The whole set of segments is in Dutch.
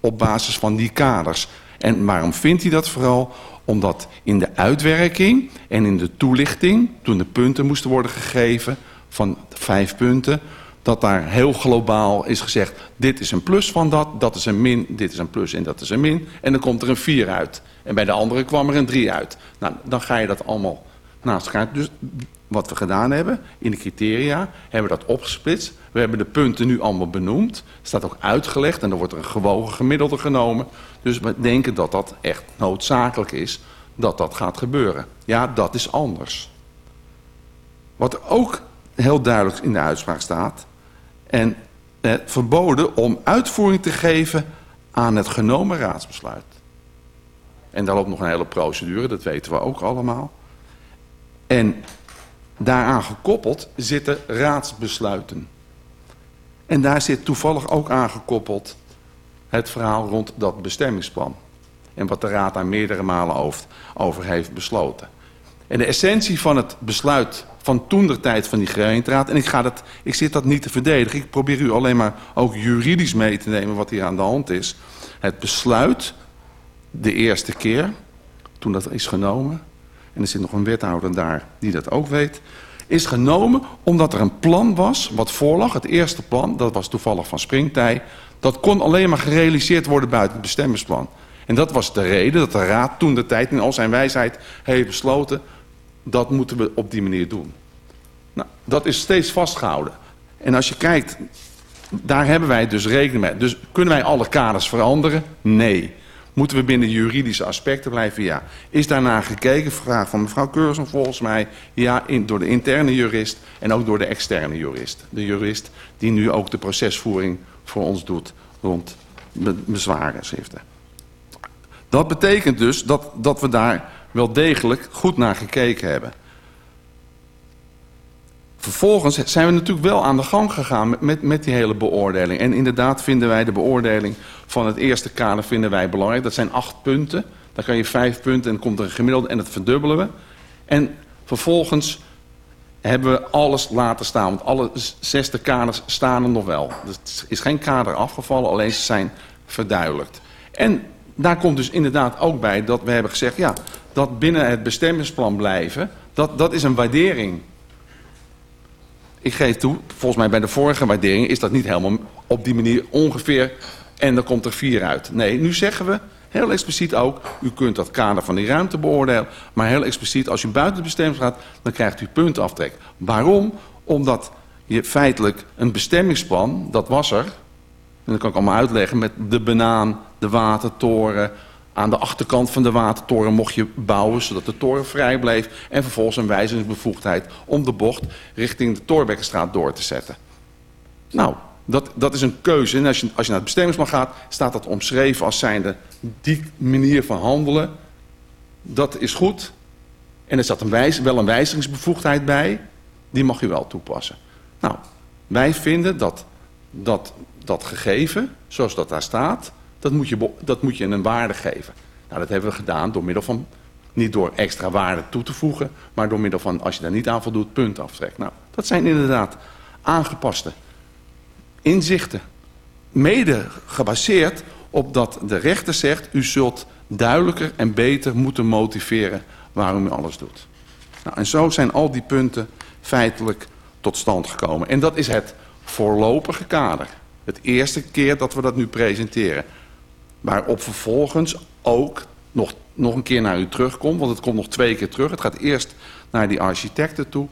op basis van die kaders. En waarom vindt hij dat vooral? Omdat in de uitwerking en in de toelichting, toen de punten moesten worden gegeven van vijf punten, dat daar heel globaal is gezegd, dit is een plus van dat, dat is een min, dit is een plus en dat is een min. En dan komt er een 4 uit. En bij de andere kwam er een 3 uit. Nou, dan ga je dat allemaal naast elkaar. Dus wat we gedaan hebben in de criteria, hebben we dat opgesplitst. We hebben de punten nu allemaal benoemd. Staat ook uitgelegd en er wordt er een gewogen gemiddelde genomen. Dus we denken dat dat echt noodzakelijk is dat dat gaat gebeuren. Ja, dat is anders. Wat ook heel duidelijk in de uitspraak staat... en eh, verboden om uitvoering te geven aan het genomen raadsbesluit. En daar loopt nog een hele procedure, dat weten we ook allemaal. En daaraan gekoppeld zitten raadsbesluiten. En daar zit toevallig ook aangekoppeld het verhaal rond dat bestemmingsplan. En wat de Raad daar meerdere malen over, heeft besloten. En de essentie van het besluit van toen der tijd van die gemeenteraad... en ik, ga dat, ik zit dat niet te verdedigen. Ik probeer u alleen maar ook juridisch mee te nemen wat hier aan de hand is. Het besluit, de eerste keer, toen dat is genomen... en er zit nog een wethouder daar die dat ook weet is genomen omdat er een plan was wat voorlag. Het eerste plan, dat was toevallig van Springtij. Dat kon alleen maar gerealiseerd worden buiten het bestemmingsplan. En dat was de reden dat de Raad toen de tijd in al zijn wijsheid heeft besloten... dat moeten we op die manier doen. Nou, dat is steeds vastgehouden. En als je kijkt, daar hebben wij dus rekening mee. Dus kunnen wij alle kaders veranderen? Nee. Moeten we binnen juridische aspecten blijven? Ja. Is daarna gekeken? Vraag van mevrouw Keursen volgens mij. Ja, in, door de interne jurist en ook door de externe jurist. De jurist die nu ook de procesvoering voor ons doet rond bezwarenschriften. Dat betekent dus dat, dat we daar wel degelijk goed naar gekeken hebben. Vervolgens zijn we natuurlijk wel aan de gang gegaan met, met, die hele beoordeling. En inderdaad vinden wij de beoordeling van het eerste kader vinden wij belangrijk. Dat zijn acht punten. Dan kan je vijf punten en komt er een gemiddelde en dat verdubbelen we. En vervolgens hebben we alles laten staan. Want alle zesde kaders staan er nog wel. Er is geen kader afgevallen, alleen ze zijn verduidelijkt. En daar komt dus inderdaad ook bij dat we hebben gezegd... ja, dat binnen het bestemmingsplan blijven, dat, dat is een waardering ik geef toe, volgens mij bij de vorige waardering is dat niet helemaal op die manier ongeveer en dan komt er vier uit. Nee, nu zeggen we heel expliciet ook, u kunt dat kader van die ruimte beoordelen, maar heel expliciet, als u buiten de bestemming gaat, dan krijgt u puntaftrek. Waarom? Omdat je feitelijk een bestemmingsplan, dat was er, en dat kan ik allemaal uitleggen met de banaan, de watertoren, aan de achterkant van de watertoren mocht je bouwen zodat de toren vrij bleef. En vervolgens een wijzigingsbevoegdheid om de bocht richting de Torbekkenstraat door te zetten. Nou, dat, dat is een keuze. En als je, als je naar het bestemmingsplan gaat, staat dat omschreven als zijnde die manier van handelen. Dat is goed. En er zat een wijs, wel een wijzigingsbevoegdheid bij. Die mag u wel toepassen. Nou, wij vinden dat dat, dat gegeven, zoals dat daar staat dat moet, je, dat moet je een waarde geven. Nou, dat hebben we gedaan door middel van, niet door extra waarde toe te voegen, maar door middel van, als je daar niet aan voldoet, puntaftrek. Nou, dat zijn inderdaad aangepaste inzichten. Mede gebaseerd op dat de rechter zegt, u zult duidelijker en beter moeten motiveren waarom u alles doet. Nou, en zo zijn al die punten feitelijk tot stand gekomen. En dat is het voorlopige kader. Het eerste keer dat we dat nu presenteren. Waarop vervolgens ook nog, nog een keer naar u terugkomt. Want het komt nog twee keer terug. Het gaat eerst naar die architecten toe.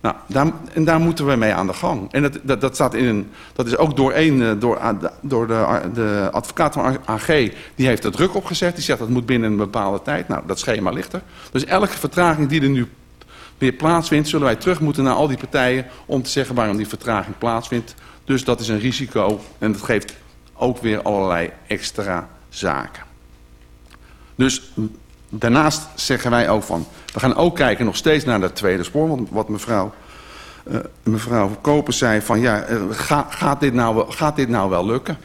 Nou, en daar moeten we mee aan de gang. En dat, dat, dat, staat in een, dat is ook door, een, eh, door, door de, de advocaat van AG, die heeft er druk op gezet. Die zegt dat moet binnen een bepaalde tijd. Nou, dat schema ligt er. Dus elke vertraging die er nu weer plaatsvindt, zullen wij terug moeten naar al die partijen om te zeggen waarom die vertraging plaatsvindt. Dus dat is een risico en dat geeft ook weer allerlei extra zaken. Dus daarnaast zeggen wij ook van... we gaan ook kijken nog steeds naar dat tweede spoor. Want wat mevrouw, uh, mevrouw Koper zei van... ja, ga, gaat, dit nou, gaat dit nou wel lukken?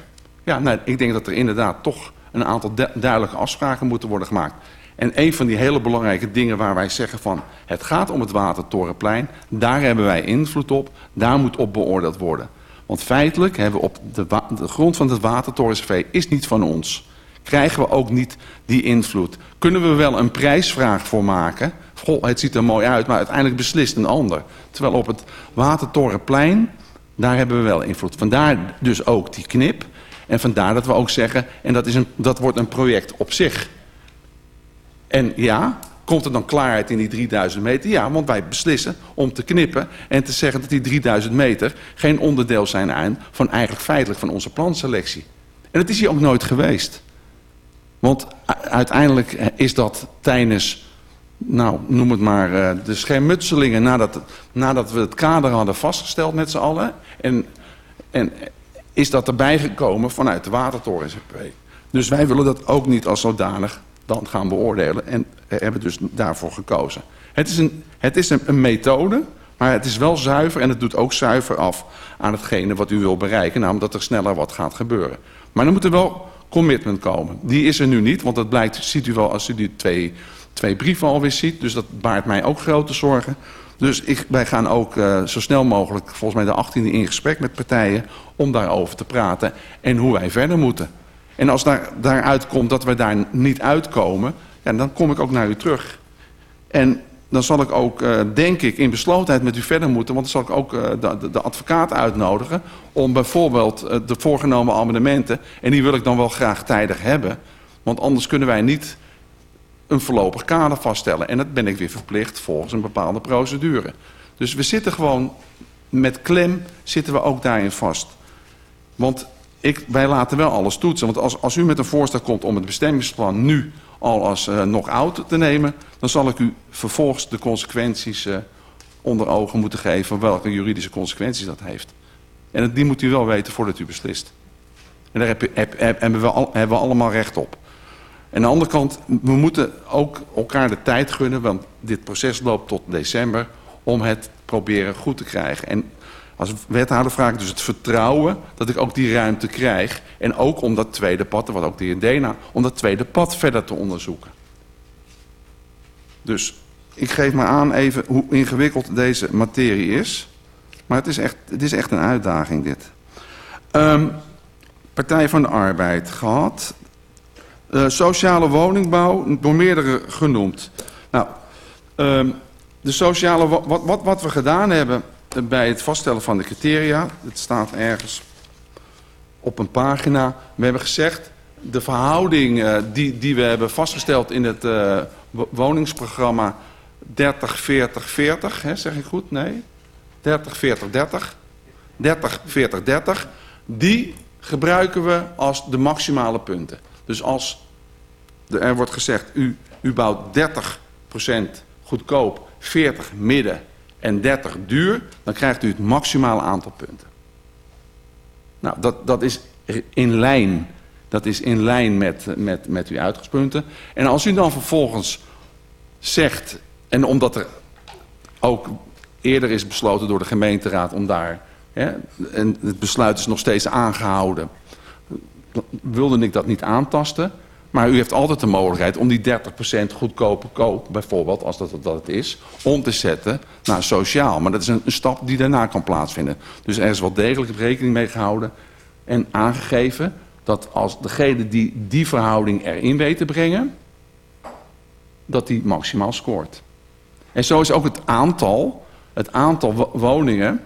Ja, nou, ik denk dat er inderdaad toch een aantal duidelijke afspraken moeten worden gemaakt. En een van die hele belangrijke dingen waar wij zeggen van... het gaat om het Watertorenplein, daar hebben wij invloed op, daar moet op beoordeeld worden. Want feitelijk hebben we op de, grond van het watertorensv is niet van ons. Krijgen we ook niet die invloed. Kunnen we wel een prijsvraag voor maken? Goh, het ziet er mooi uit, maar uiteindelijk beslist een ander. Terwijl op het Watertorenplein, daar hebben we wel invloed. Vandaar dus ook die knip. En vandaar dat we ook zeggen, en dat, is een, dat wordt een project op zich. En ja, komt er dan klaarheid in die 3000 meter? Ja, want wij beslissen om te knippen en te zeggen dat die 3000 meter geen onderdeel zijn van eigenlijk feitelijk van onze planselectie. En dat is hier ook nooit geweest. Want uiteindelijk is dat tijdens, nou noem het maar, eh, de schermutselingen nadat, nadat we het kader hadden vastgesteld met z'n allen. En, en is dat erbij gekomen vanuit de Watertoren Dus wij willen dat ook niet als zodanig dan gaan beoordelen en hebben dus daarvoor gekozen. Het is, een, het is een, een, methode, maar het is wel zuiver en het doet ook zuiver af aan hetgene wat u wil bereiken, namelijk dat er sneller wat gaat gebeuren. Maar er moet er wel commitment komen. Die is er nu niet, want dat blijkt, ziet u wel als u die twee, twee brieven alweer ziet, dus dat baart mij ook grote zorgen. Dus ik, wij gaan ook uh, zo snel mogelijk, volgens mij de 18e, in gesprek met partijen om daarover te praten en hoe wij verder moeten. En als daar, daaruit komt dat we daar niet uitkomen, ja, dan kom ik ook naar u terug. En dan zal ik ook, uh, denk ik, in beslotenheid met u verder moeten. Want dan zal ik ook uh, de, advocaat uitnodigen om bijvoorbeeld uh, de voorgenomen amendementen... en die wil ik dan wel graag tijdig hebben. Want anders kunnen wij niet een voorlopig kader vaststellen. En dat ben ik weer verplicht volgens een bepaalde procedure. Dus we zitten gewoon met klem, zitten we ook daarin vast. Want ik, wij laten wel alles toetsen. Want als, als u met een voorstel komt om het bestemmingsplan nu al als uh, nog oud te nemen... dan zal ik u vervolgens de consequenties uh, onder ogen moeten geven... welke juridische consequenties dat heeft. En die moet u wel weten voordat u beslist. En daar heb, heb, heb, hebben, we hebben allemaal recht op. En aan de andere kant, we moeten ook elkaar de tijd gunnen... want dit proces loopt tot december... om het proberen goed te krijgen. En als wethouder vraag ik dus het vertrouwen dat ik ook die ruimte krijg. En ook om dat tweede pad, wat ook de heer Dena, om dat tweede pad verder te onderzoeken. Dus ik geef maar aan even hoe ingewikkeld deze materie is. Maar het is echt, het is echt een uitdaging dit. Um, Partij van de Arbeid gehad. Uh, sociale woningbouw, door meerdere genoemd. Nou, um, de sociale, wat, wat, wat we gedaan hebben bij het vaststellen van de criteria, het staat ergens op een pagina, we hebben gezegd, de verhouding uh, die, die we hebben vastgesteld in het uh, woningsprogramma 30, 40, 40, hè, zeg ik goed? Nee? 30, 40, 30. 30, 40, 30. Die gebruiken we als de maximale punten. Dus als er wordt gezegd, u, u bouwt 30% goedkoop, 40 midden en 30 duur, dan krijgt u het maximale aantal punten. Nou, dat, dat is in lijn. Dat is in lijn met, met, met uw uitgangspunten. En als u dan vervolgens zegt, en omdat er ook eerder is besloten door de gemeenteraad om daar, hè, en het besluit is nog steeds aangehouden, wilde ik dat niet aantasten. Maar u heeft altijd de mogelijkheid om die 30% goedkope koop, bijvoorbeeld, als dat, dat het is, om te zetten naar sociaal. Maar dat is een, stap die daarna kan plaatsvinden. Dus er is wel degelijk rekening mee gehouden en aangegeven dat als degene die die verhouding erin weet te brengen, dat die maximaal scoort. En zo is ook het aantal, het aantal woningen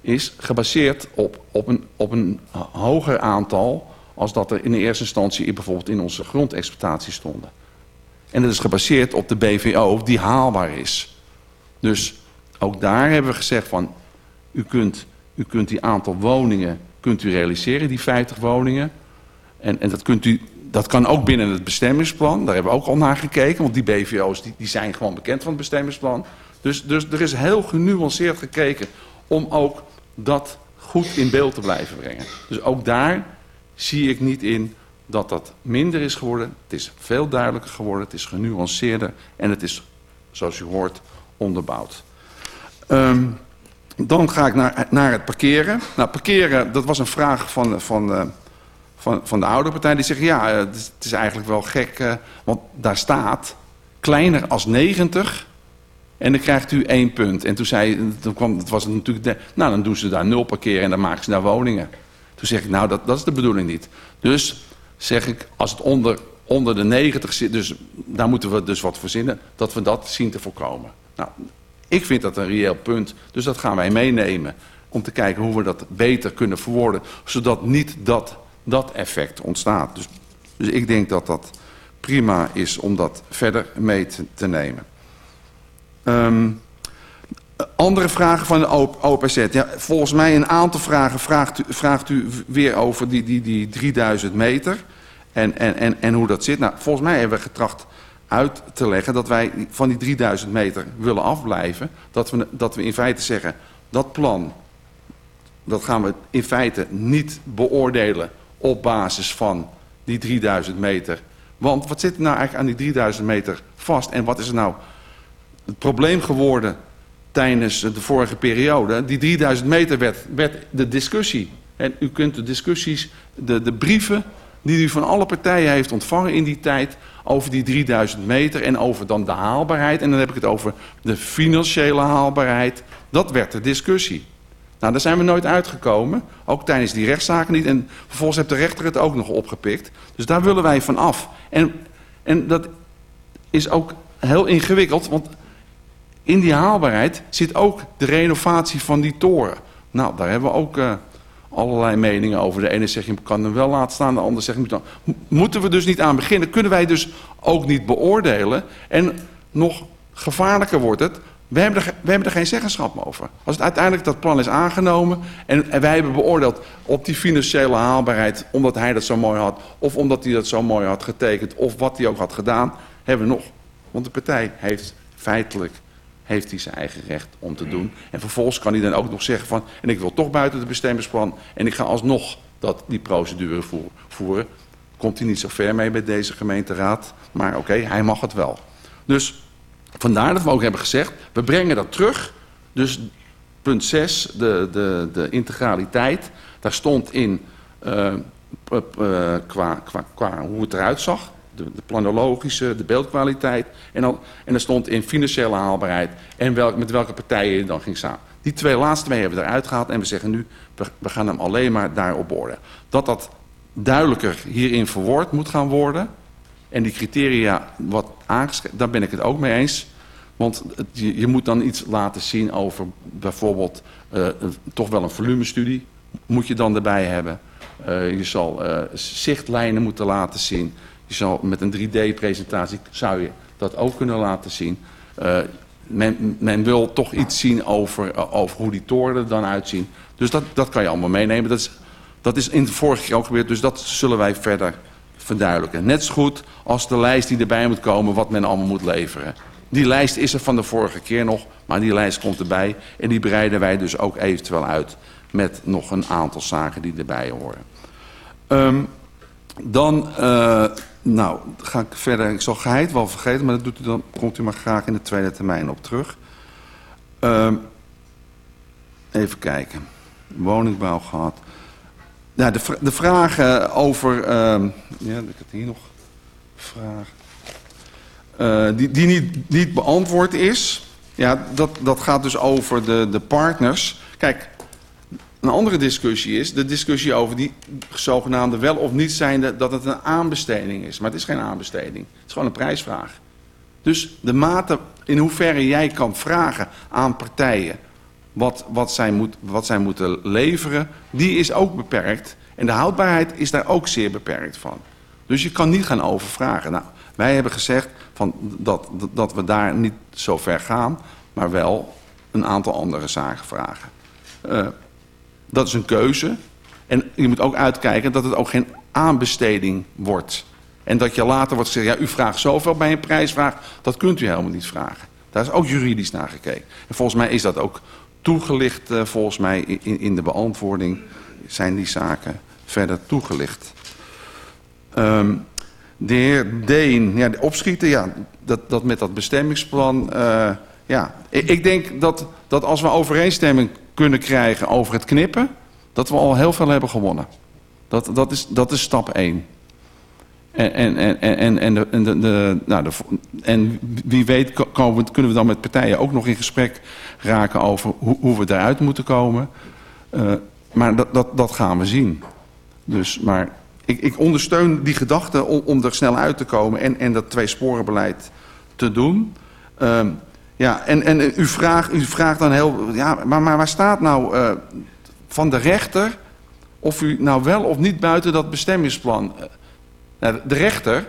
is gebaseerd op, op, een, op een hoger aantal als dat er in de eerste instantie bijvoorbeeld in onze grondexploitatie stonden. En dat is gebaseerd op de BVO die haalbaar is. Dus ook daar hebben we gezegd van, u kunt, u kunt die aantal woningen kunt u realiseren, die 50 woningen. En, en dat, kunt u, dat kan ook binnen het bestemmingsplan, daar hebben we ook al naar gekeken, want die BVO's die, die zijn gewoon bekend van het bestemmingsplan. Dus, dus er is heel genuanceerd gekeken om ook dat goed in beeld te blijven brengen. Dus ook daar zie ik niet in dat dat minder is geworden. Het is veel duidelijker geworden, het is genuanceerder en het is, zoals u hoort, onderbouwd. Um, dan ga ik naar, naar het parkeren. Nou, parkeren, dat was een vraag van, van, uh, van, van de oude partij. Die zeggen, ja, het is, het is eigenlijk wel gek, uh, want daar staat kleiner als 90 En dan krijgt u één punt. En toen zei, toen kwam, het was natuurlijk, nou dan doen ze daar nul parkeren en dan maken ze daar woningen. Zeg ik, nou dat, dat is de bedoeling niet. Dus zeg ik, als het onder, onder de 90 zit, dus daar moeten we dus wat verzinnen, dat we dat zien te voorkomen. Nou, ik vind dat een reëel punt, dus dat gaan wij meenemen om te kijken hoe we dat beter kunnen verwoorden, zodat niet dat, dat effect ontstaat. Dus, dus ik denk dat dat prima is om dat verder mee te, nemen. Um, andere vragen van de OPZ. Ja, volgens mij een aantal vragen vraagt u, vraagt u weer over die, die, die 3000 meter en, en, en, en hoe dat zit. Nou, volgens mij hebben we getracht uit te leggen dat wij van die 3000 meter willen afblijven. Dat we, dat we in feite zeggen, dat plan, dat gaan we in feite niet beoordelen op basis van die 3000 meter. Want wat zit er nou eigenlijk aan die 3000 meter vast en wat is er nou het probleem geworden tijdens de vorige periode. Die 3000 meter werd, werd de discussie. En u kunt de discussies, de, de brieven die u van alle partijen heeft ontvangen in die tijd... over die 3000 meter en over dan de haalbaarheid. En dan heb ik het over de financiële haalbaarheid. Dat werd de discussie. Nou, daar zijn we nooit uitgekomen. Ook tijdens die rechtszaken niet. En vervolgens heeft de rechter het ook nog opgepikt. Dus daar willen wij van af. En, en dat is ook heel ingewikkeld, want in die haalbaarheid zit ook de renovatie van die toren. Nou, daar hebben we ook uh, allerlei meningen over. De ene zegt je kan hem wel laten staan, de ander zegt je moet dan. Moeten we dus niet aan beginnen? Kunnen wij dus ook niet beoordelen? En nog gevaarlijker wordt het. We hebben, er, we hebben er geen zeggenschap over. Als het uiteindelijk dat plan is aangenomen en, en wij hebben beoordeeld op die financiële haalbaarheid, omdat hij dat zo mooi had, of omdat hij dat zo mooi had getekend, of wat hij ook had gedaan, hebben we nog. Want de partij heeft feitelijk heeft hij zijn eigen recht om te doen. En vervolgens kan hij dan ook nog zeggen van... en ik wil toch buiten het bestemmingsplan... en ik ga alsnog dat, die procedure voeren. Komt hij niet zo ver mee bij deze gemeenteraad. Maar oké, hij mag het wel. Dus vandaar dat we ook hebben gezegd... we brengen dat terug. Dus punt 6, de, de, de integraliteit. Daar stond in... Uh, qua, qua, qua hoe het eruit zag de, planologische, de beeldkwaliteit. En, dan, en er stond in financiële haalbaarheid en met welke partijen je dan ging samen. Die twee laatste twee hebben we eruit gehaald en we zeggen nu, we, gaan hem alleen maar daarop borden. Dat dat duidelijker hierin verwoord moet gaan worden. En die criteria wat aangeschreven, daar ben ik het ook mee eens. Want je, je, moet dan iets laten zien over bijvoorbeeld uh, toch wel een volumestudie. Moet je dan erbij hebben. Uh, je zal uh, zichtlijnen moeten laten zien. Je zal met een 3D-presentatie zou je dat ook kunnen laten zien. Uh, men, wil toch iets zien over, uh, over hoe die toren er dan uitzien. Dus dat, dat kan je allemaal meenemen. Dat is, dat is in de vorige keer ook gebeurd, dus dat zullen wij verder verduidelijken. Net zo goed als de lijst die erbij moet komen wat men allemaal moet leveren. Die lijst is er van de vorige keer nog, maar die lijst komt erbij. En die breiden wij dus ook eventueel uit met nog een aantal zaken die erbij horen. Um, dan... Uh, nou, ga ik verder. Ik zal geheid wel vergeten, maar dat doet u dan, komt u maar graag in de tweede termijn op terug. Uh, even kijken. Woningbouw gehad. Nou, de, de vragen over... Uh, ja, ik heb hier nog vragen. Uh, die die niet, niet beantwoord is. Ja, dat, dat gaat dus over de, de partners. Kijk, een andere discussie is de discussie over die zogenaamde wel of niet zijnde dat het een aanbesteding is. Maar het is geen aanbesteding. Het is gewoon een prijsvraag. Dus de mate in hoeverre jij kan vragen aan partijen wat, wat, zij, moet, wat zij moeten leveren, die is ook beperkt. En de houdbaarheid is daar ook zeer beperkt van. Dus je kan niet gaan overvragen. Nou, wij hebben gezegd van dat, dat we daar niet zo ver gaan, maar wel een aantal andere zaken vragen. Uh, dat is een keuze. En je moet ook uitkijken dat het ook geen aanbesteding wordt. En dat je later wordt gezegd, ja, u vraagt zoveel bij een prijsvraag. Dat kunt u helemaal niet vragen. Daar is ook juridisch naar gekeken. En volgens mij is dat ook toegelicht, uh, volgens mij in, in de beantwoording zijn die zaken verder toegelicht. Um, de heer Deen, ja, de opschieten, ja, dat, dat met dat bestemmingsplan... Uh, ja, ik, ik denk dat, dat als we overeenstemming kunnen krijgen over het knippen, dat we al heel veel hebben gewonnen. Dat, dat, is, dat is stap 1. En, en, en, en, en, de, de, nou en wie weet kunnen we dan met partijen ook nog in gesprek raken over hoe, hoe we daaruit moeten komen. Uh, maar dat, dat, dat gaan we zien. Dus, maar ik, ik ondersteun die gedachte om, om er snel uit te komen en, en dat tweesporenbeleid te doen. Uh, ja, en, en u, vraagt, u vraagt dan heel, ja, maar, maar waar staat nou uh, van de rechter of u nou wel of niet buiten dat bestemmingsplan... Nou, de rechter,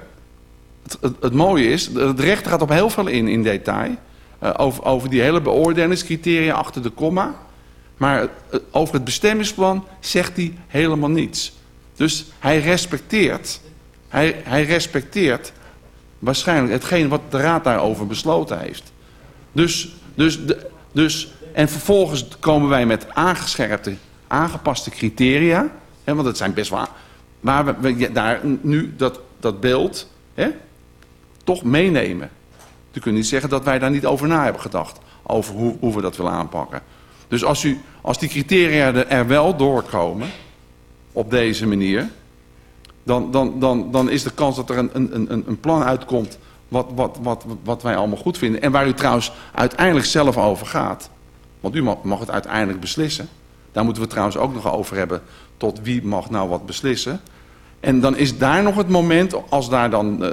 het, mooie is, de rechter gaat op heel veel in, in detail. Over, over die hele beoordelingscriteria achter de komma. Maar over het bestemmingsplan zegt hij helemaal niets. Dus hij respecteert, hij, hij respecteert waarschijnlijk hetgeen wat de raad daarover besloten heeft. Dus, dus, de, dus, en vervolgens komen wij met aangescherpte, aangepaste criteria. Want het zijn best wel waar we, daar nu dat, dat beeld hè, toch meenemen. Je kunt niet zeggen dat wij daar niet over na hebben gedacht. Over hoe, hoe we dat willen aanpakken. Dus als, u, als die criteria er, wel doorkomen, op deze manier... Dan, dan, dan, dan is de kans dat er een, een, een plan uitkomt wat, wat, wat, wat wij allemaal goed vinden. En waar u trouwens uiteindelijk zelf over gaat. Want u mag, het uiteindelijk beslissen. Daar moeten we trouwens ook nog over hebben. Tot wie mag nou wat beslissen. En dan is daar nog het moment, als daar dan uh,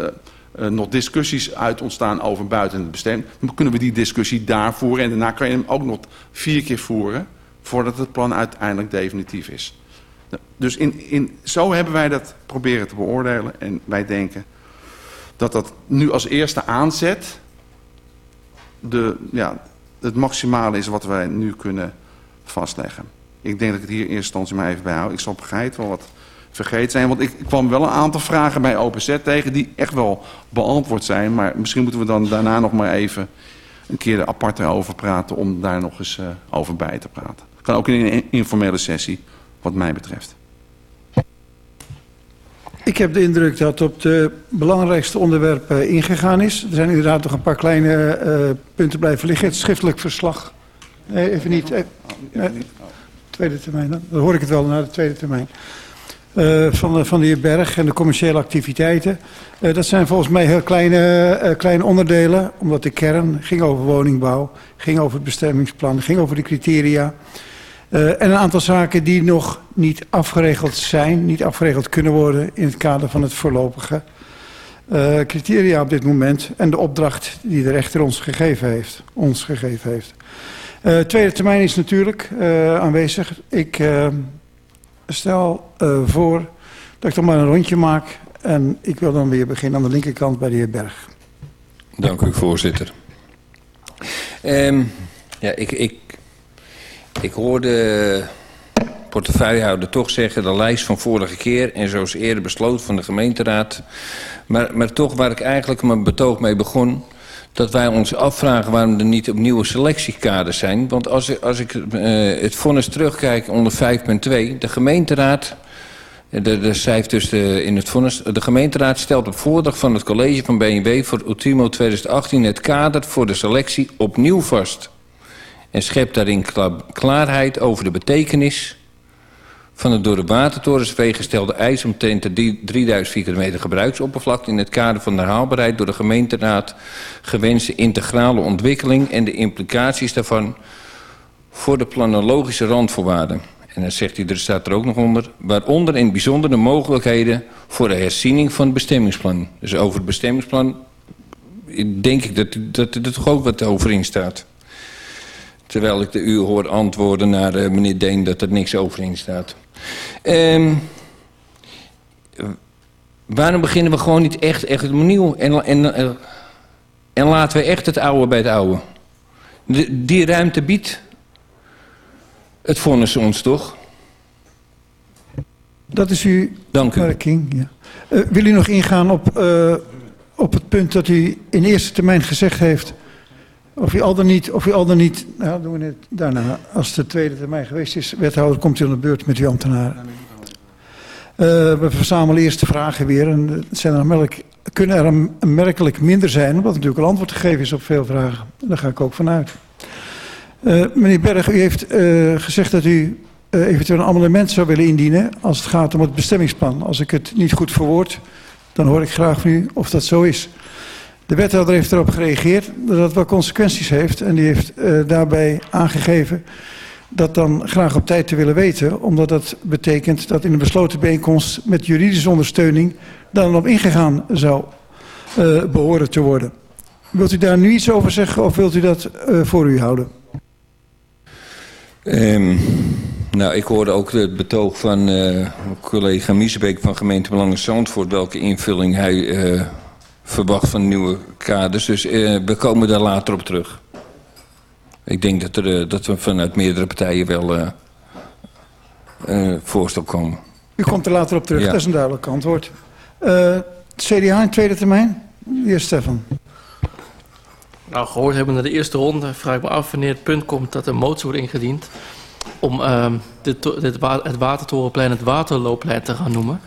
uh, nog discussies uit ontstaan over buiten het bestemming, dan kunnen we die discussie daar voeren. En daarna kan je hem ook nog vier keer voeren, voordat het plan uiteindelijk definitief is. Dus in, in, zo hebben wij dat proberen te beoordelen. En wij denken dat dat nu als eerste aanzet de, ja, het maximale is wat wij nu kunnen vastleggen. Ik denk dat ik het hier in eerste instantie maar even bijhoud. Ik zal een wel wat vergeten zijn. Want ik kwam wel een aantal vragen bij OpenZ tegen die echt wel beantwoord zijn. Maar misschien moeten we dan daarna nog maar even een keer apart over praten om daar nog eens uh, over bij te praten. Kan ook in een informele sessie wat mij betreft. Ik heb de indruk dat op de belangrijkste onderwerpen ingegaan is. Er zijn inderdaad nog een paar kleine uh, punten blijven liggen. Het schriftelijk verslag. Nee, even niet. Nee, tweede termijn dan. Dan hoor ik het wel naar de tweede termijn. Uh, van, de, van de heer Berg en de commerciële activiteiten. Dat zijn volgens mij heel kleine, kleine onderdelen, omdat de kern ging over woningbouw, ging over het bestemmingsplan, ging over de criteria. En een aantal zaken die nog niet afgeregeld zijn, niet afgeregeld kunnen worden in het kader van het voorlopige criteria op dit moment. En de opdracht die de rechter ons gegeven heeft. Ons gegeven heeft. tweede termijn is natuurlijk aanwezig. Ik stel uh, voor dat ik dan maar een rondje maak. En ik wil dan weer beginnen aan de linkerkant bij de heer Berg. Dank u, voorzitter. Um, ja, ik, ik, ik hoorde portefeuillehouder toch zeggen... de lijst van vorige keer en zoals eerder besloten van de gemeenteraad. Maar, maar toch waar ik eigenlijk mijn betoog mee begon dat wij ons afvragen waarom er niet opnieuw selectiekaders zijn. Want als, als ik uh, het vonnis terugkijk onder 5.2, de gemeenteraad... Er schrijft dus de, in het vonnis... De gemeenteraad stelt op voordracht van het college van BNW... voor ultimo 2018 het kader voor de selectie opnieuw vast. En schept daarin klaarheid over de betekenis van het door de watertorensvee gestelde eis omtrent de 3000 vierkante meter gebruiksoppervlakte in het kader van de haalbaarheid door de gemeenteraad gewenste integrale ontwikkeling en de implicaties daarvan voor de planologische randvoorwaarden. En dan zegt hij, er staat er ook nog onder, waaronder in bijzonder de mogelijkheden voor de herziening van het bestemmingsplan. Dus over het bestemmingsplan denk ik dat, dat er toch ook wat over in staat. Terwijl ik de u hoor antwoorden naar uh, meneer Deen dat er niks over in staat. Um, waarom beginnen we gewoon niet echt, echt opnieuw en, en, en laten we echt het oude bij het oude? De, die ruimte biedt het vonnis ons toch? Dat is uw Dank opmerking. Ja. Uh, wil u nog ingaan op, uh, op het punt dat u in eerste termijn gezegd heeft... Of u al dan niet, of u al dan niet, nou doen we het daarna. Als de tweede termijn geweest is, wethouder, komt u aan de beurt met uw ambtenaren. Uh, we verzamelen eerst de vragen weer. En zijn er merk, kunnen er merkelijk minder zijn, omdat natuurlijk een antwoord gegeven is op veel vragen. Daar ga ik ook vanuit. Uh, meneer Berg, u heeft uh, gezegd dat u eventueel een amendement zou willen indienen als het gaat om het bestemmingsplan. Als ik het niet goed verwoord, Dan hoor ik graag van u of dat zo is. De wethouder heeft erop gereageerd dat het wel consequenties heeft. En die heeft uh, daarbij aangegeven dat dan graag op tijd te willen weten. Omdat dat betekent dat in een besloten bijeenkomst met juridische ondersteuning dan op ingegaan zou uh, behoren te worden. Wilt u daar nu iets over zeggen of wilt u dat uh, voor u houden? Um, nou, ik hoorde ook het betoog van collega Miesbeek van gemeente Belangen Zandvoort... welke invulling hij verwacht van nieuwe kaders. Dus uh, we komen daar later op terug. Ik denk dat, er, dat we vanuit meerdere partijen wel voorstel komen. U komt er later op terug, ja. dat is een duidelijk antwoord. CDA in tweede termijn? Heer Stefan. Nou, gehoord hebben we de eerste ronde. Vraag ik me af wanneer het punt komt dat een motie wordt ingediend... om uh, dit, dit, het Watertorenplein het Waterloopplein te gaan noemen.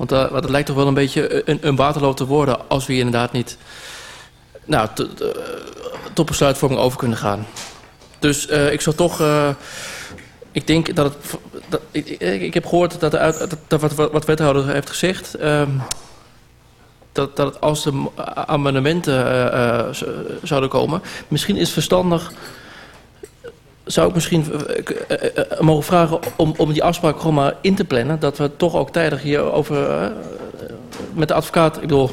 Want uh, het lijkt toch wel een beetje een, een waterloop te worden... als we hier inderdaad niet nou, tot besluitvorming over kunnen gaan. Dus ik zou toch... ik denk dat het... Dat, ik, ik, heb gehoord dat, uit, dat wat, wat wethouder heeft gezegd... Um, dat, dat als er amendementen zouden komen... misschien is het verstandig... zou ik misschien uh, mogen vragen om, om die afspraak gewoon maar in te plannen... dat we toch ook tijdig hierover met de advocaat... Ik bedoel,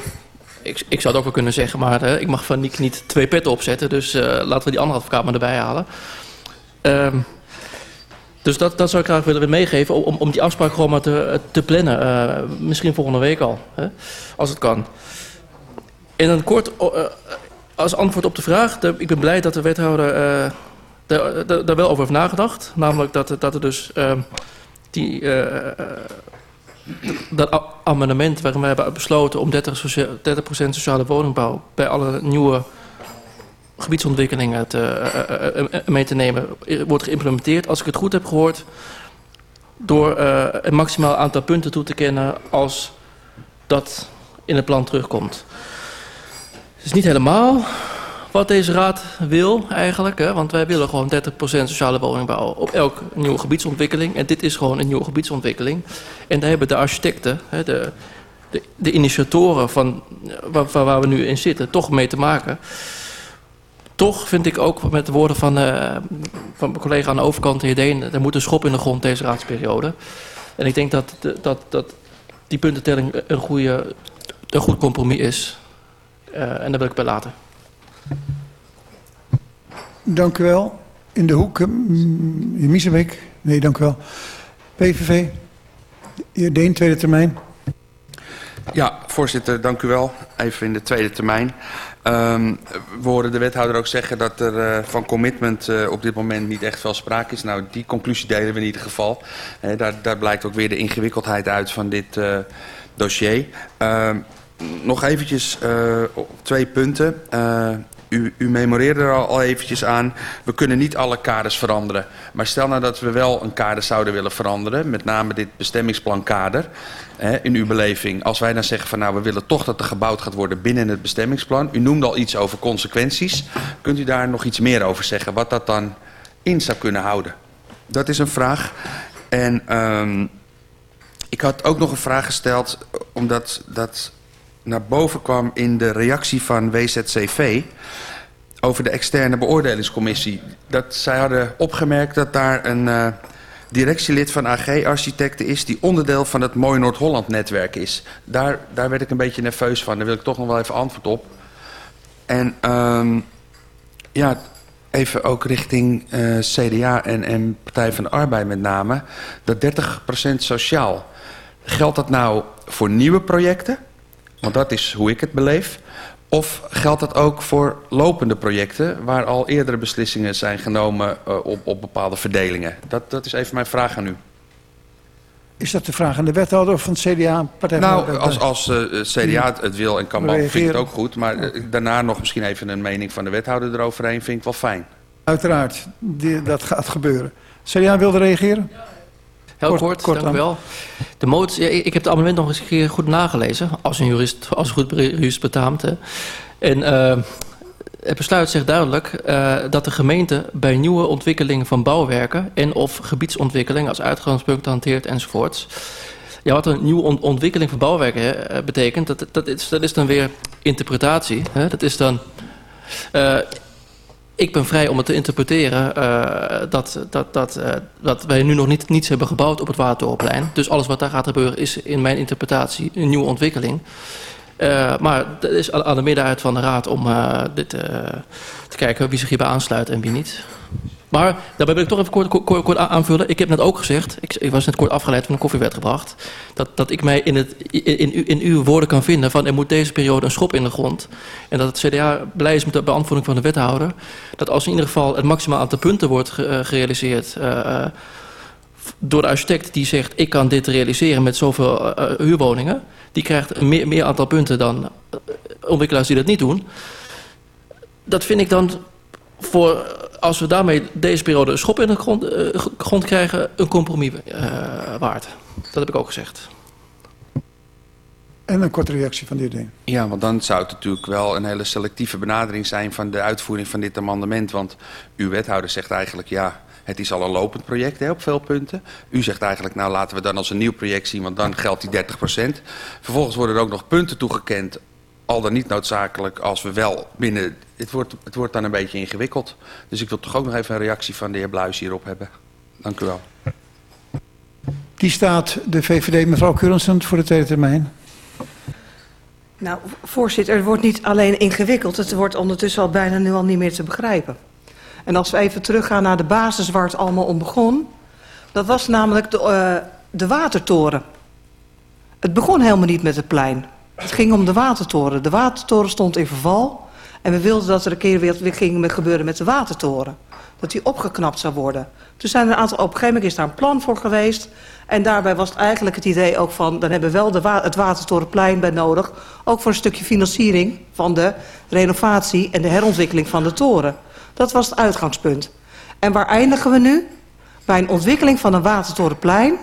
ik, ik zou het ook wel kunnen zeggen... maar ik mag van Niek niet twee petten opzetten... dus laten we die andere advocaat maar erbij halen... Um, dus dat, dat zou ik graag willen meegeven om, om die afspraak gewoon maar te, te plannen. Misschien volgende week al, hè, als het kan. En dan kort, als antwoord op de vraag. Ik ben blij dat de wethouder daar, daar wel over heeft nagedacht. Namelijk dat, dat er dus die, dat amendement waarin we hebben besloten om 30%, socia 30 sociale woningbouw bij alle nieuwe gebiedsontwikkelingen te, mee te nemen, wordt geïmplementeerd, als ik het goed heb gehoord, door een maximaal aantal punten toe te kennen als dat in het plan terugkomt. Het is niet helemaal wat deze raad wil eigenlijk, hè, want wij willen gewoon 30% sociale woningbouw op elke nieuwe gebiedsontwikkeling. En dit is gewoon een nieuwe gebiedsontwikkeling. En daar hebben de architecten, hè, de, de, de initiatoren van waar, waar we nu in zitten, toch mee te maken toch vind ik ook met de woorden van, uh, van mijn collega aan de overkant, de heer Deen... er moet een schop in de grond deze raadsperiode. En ik denk dat, dat, dat die puntentelling een, goede, een goed compromis is. Uh, en daar wil ik bij laten. Dank u wel. In de hoek, in Miezebeek. Nee, dank u wel. PVV, heer Deen, tweede termijn. Ja, voorzitter, dank u wel. Even in de tweede termijn. Um, we horen de wethouder ook zeggen dat er uh, van commitment uh, op dit moment niet echt veel sprake is. Nou, die conclusie delen we in ieder geval. Daar, daar, blijkt ook weer de ingewikkeldheid uit van dit dossier. Ehm, nog eventjes op twee punten. U, u, memoreerde er al eventjes aan, we kunnen niet alle kaders veranderen. Maar stel nou dat we wel een kader zouden willen veranderen, met name dit bestemmingsplankader, hè, in uw beleving. Als wij dan zeggen van nou we willen toch dat er gebouwd gaat worden binnen het bestemmingsplan. U noemde al iets over consequenties. Kunt u daar nog iets meer over zeggen, wat dat dan in zou kunnen houden? Dat is een vraag. En um, ik had ook nog een vraag gesteld, omdat dat naar boven kwam in de reactie van WZCV over de externe beoordelingscommissie. Dat zij hadden opgemerkt dat daar een uh, directielid van AG Architecten is... die onderdeel van het Mooi Noord-Holland netwerk is. Daar, daar werd ik een beetje nerveus van. Daar wil ik toch nog wel even antwoord op. En um, ja, even ook richting uh, CDA en, en Partij van de Arbeid met name. Dat 30% sociaal. Geldt dat nou voor nieuwe projecten? Want dat is hoe ik het beleef. Of geldt dat ook voor lopende projecten... waar al eerdere beslissingen zijn genomen uh, op, op bepaalde verdelingen? Dat, dat is even mijn vraag aan u. Is dat de vraag aan de wethouder of van het CDA? Partij nou, als, als uh, het CDA het wil en kan vind ik het ook goed. Maar uh, daarna nog misschien even een mening van de wethouder eroverheen... vind ik wel fijn. Uiteraard, die, dat gaat gebeuren. CDA wilde reageren? Ja. Heel kort, kort, kort dank u wel. De motie, ja, ik heb het amendement nog eens een keer goed nagelezen. Als een jurist, als een goed jurist betaamt. Hè. En uh, het besluit zegt duidelijk uh, dat de gemeente bij nieuwe ontwikkelingen van bouwwerken... en of gebiedsontwikkeling als uitgangspunt hanteert enzovoorts. Ja, wat een nieuwe on ontwikkeling van bouwwerken hè, betekent, dat, dat, is, dat is dan weer interpretatie. Hè? Dat is dan... Uh, ik ben vrij om het te interpreteren uh, dat, dat, dat, uh, dat wij nu nog niet, niets hebben gebouwd op het Watertorenplein. Dus alles wat daar gaat gebeuren is in mijn interpretatie een nieuwe ontwikkeling. Uh, maar het is aan de meerderheid van de raad om dit te kijken wie zich hierbij aansluit en wie niet. Maar daarbij wil ik toch even kort, kort, kort aanvullen. Ik heb net ook gezegd, ik, ik, was net kort afgeleid van de koffie werd gebracht... dat, dat ik mij in, het, in, in, in, uw woorden kan vinden van... er moet deze periode een schop in de grond. En dat het CDA blij is met de beantwoording van de wethouder... dat als in ieder geval het maximaal aantal punten wordt ge, uh, gerealiseerd... Uh, door de architect die zegt... ik kan dit realiseren met zoveel huurwoningen... die krijgt een meer, meer aantal punten dan ontwikkelaars die dat niet doen. Dat vind ik dan voor als we daarmee deze periode een schop in de grond, uh, grond krijgen, een compromis uh, waard. Dat heb ik ook gezegd. En een korte reactie van de heer Deen. Ja, want dan zou het natuurlijk wel een hele selectieve benadering zijn van de uitvoering van dit amendement. Want uw wethouder zegt eigenlijk, ja, het is al een lopend project hè, op veel punten. U zegt eigenlijk, nou laten we dan als een nieuw project zien, want dan geldt die 30%. Vervolgens worden er ook nog punten toegekend al dan niet noodzakelijk als we wel binnen... Het wordt, het wordt dan een beetje ingewikkeld. Dus ik wil toch ook nog even een reactie van de heer Bluis hierop hebben. Dank u wel. Die staat de VVD mevrouw Currensen voor de tweede termijn. Nou, voorzitter, het wordt niet alleen ingewikkeld. Het wordt ondertussen al bijna nu al niet meer te begrijpen. En als we even teruggaan naar de basis waar het allemaal om begon... dat was namelijk de, uh, de watertoren. Het begon helemaal niet met het plein. Het ging om de watertoren. De watertoren stond in verval. En we wilden dat er een keer weer ging gebeuren met de watertoren. Dat die opgeknapt zou worden. Toen zijn er een aantal, op een gegeven moment is daar een plan voor geweest. En daarbij was het eigenlijk het idee ook van... dan hebben we wel de het Watertorenplein bij nodig. Ook voor een stukje financiering van de renovatie en de herontwikkeling van de toren. Dat was het uitgangspunt. En waar eindigen we nu? Bij een ontwikkeling van een Watertorenplein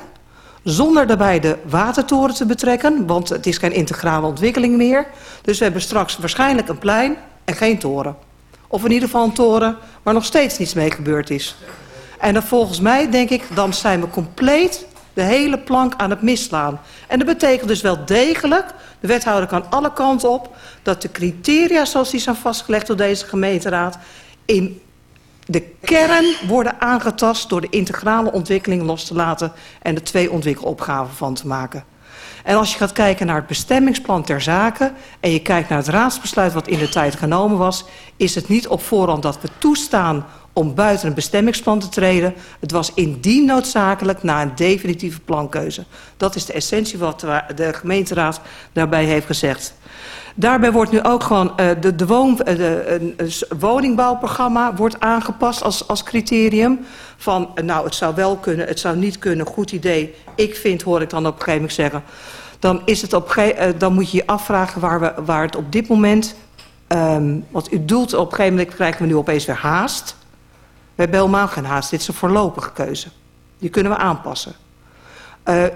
zonder daarbij de watertoren te betrekken, want het is geen integrale ontwikkeling meer. Dus we hebben straks waarschijnlijk een plein en geen toren. Of in ieder geval een toren waar nog steeds niets mee gebeurd is. En dan volgens mij denk ik, dan zijn we compleet de hele plank aan het misslaan. En dat betekent dus wel degelijk, de wethouder kan alle kanten op... dat de criteria zoals die zijn vastgelegd door deze gemeenteraad... in de kern worden aangetast door de integrale ontwikkeling los te laten en de twee ontwikkelopgaven van te maken. En als je gaat kijken naar het bestemmingsplan ter zake en je kijkt naar het raadsbesluit wat in de tijd genomen was, is het niet op voorhand dat we toestaan om buiten een bestemmingsplan te treden. Het was indien noodzakelijk na een definitieve plankeuze. Dat is de essentie wat de gemeenteraad daarbij heeft gezegd. Daarbij wordt nu ook gewoon uh, de, de, woon, uh, de woningbouwprogramma wordt aangepast als, als criterium. Van nou het zou wel kunnen, het zou niet kunnen, goed idee. Ik vind, hoor ik dan op een gegeven moment zeggen. Dan, is het op, dan moet je je afvragen waar, we, waar het op dit moment... Um, want u doelt op een gegeven moment krijgen we nu opeens weer haast. We hebben helemaal geen haast. Dit is een voorlopige keuze. Die kunnen we aanpassen.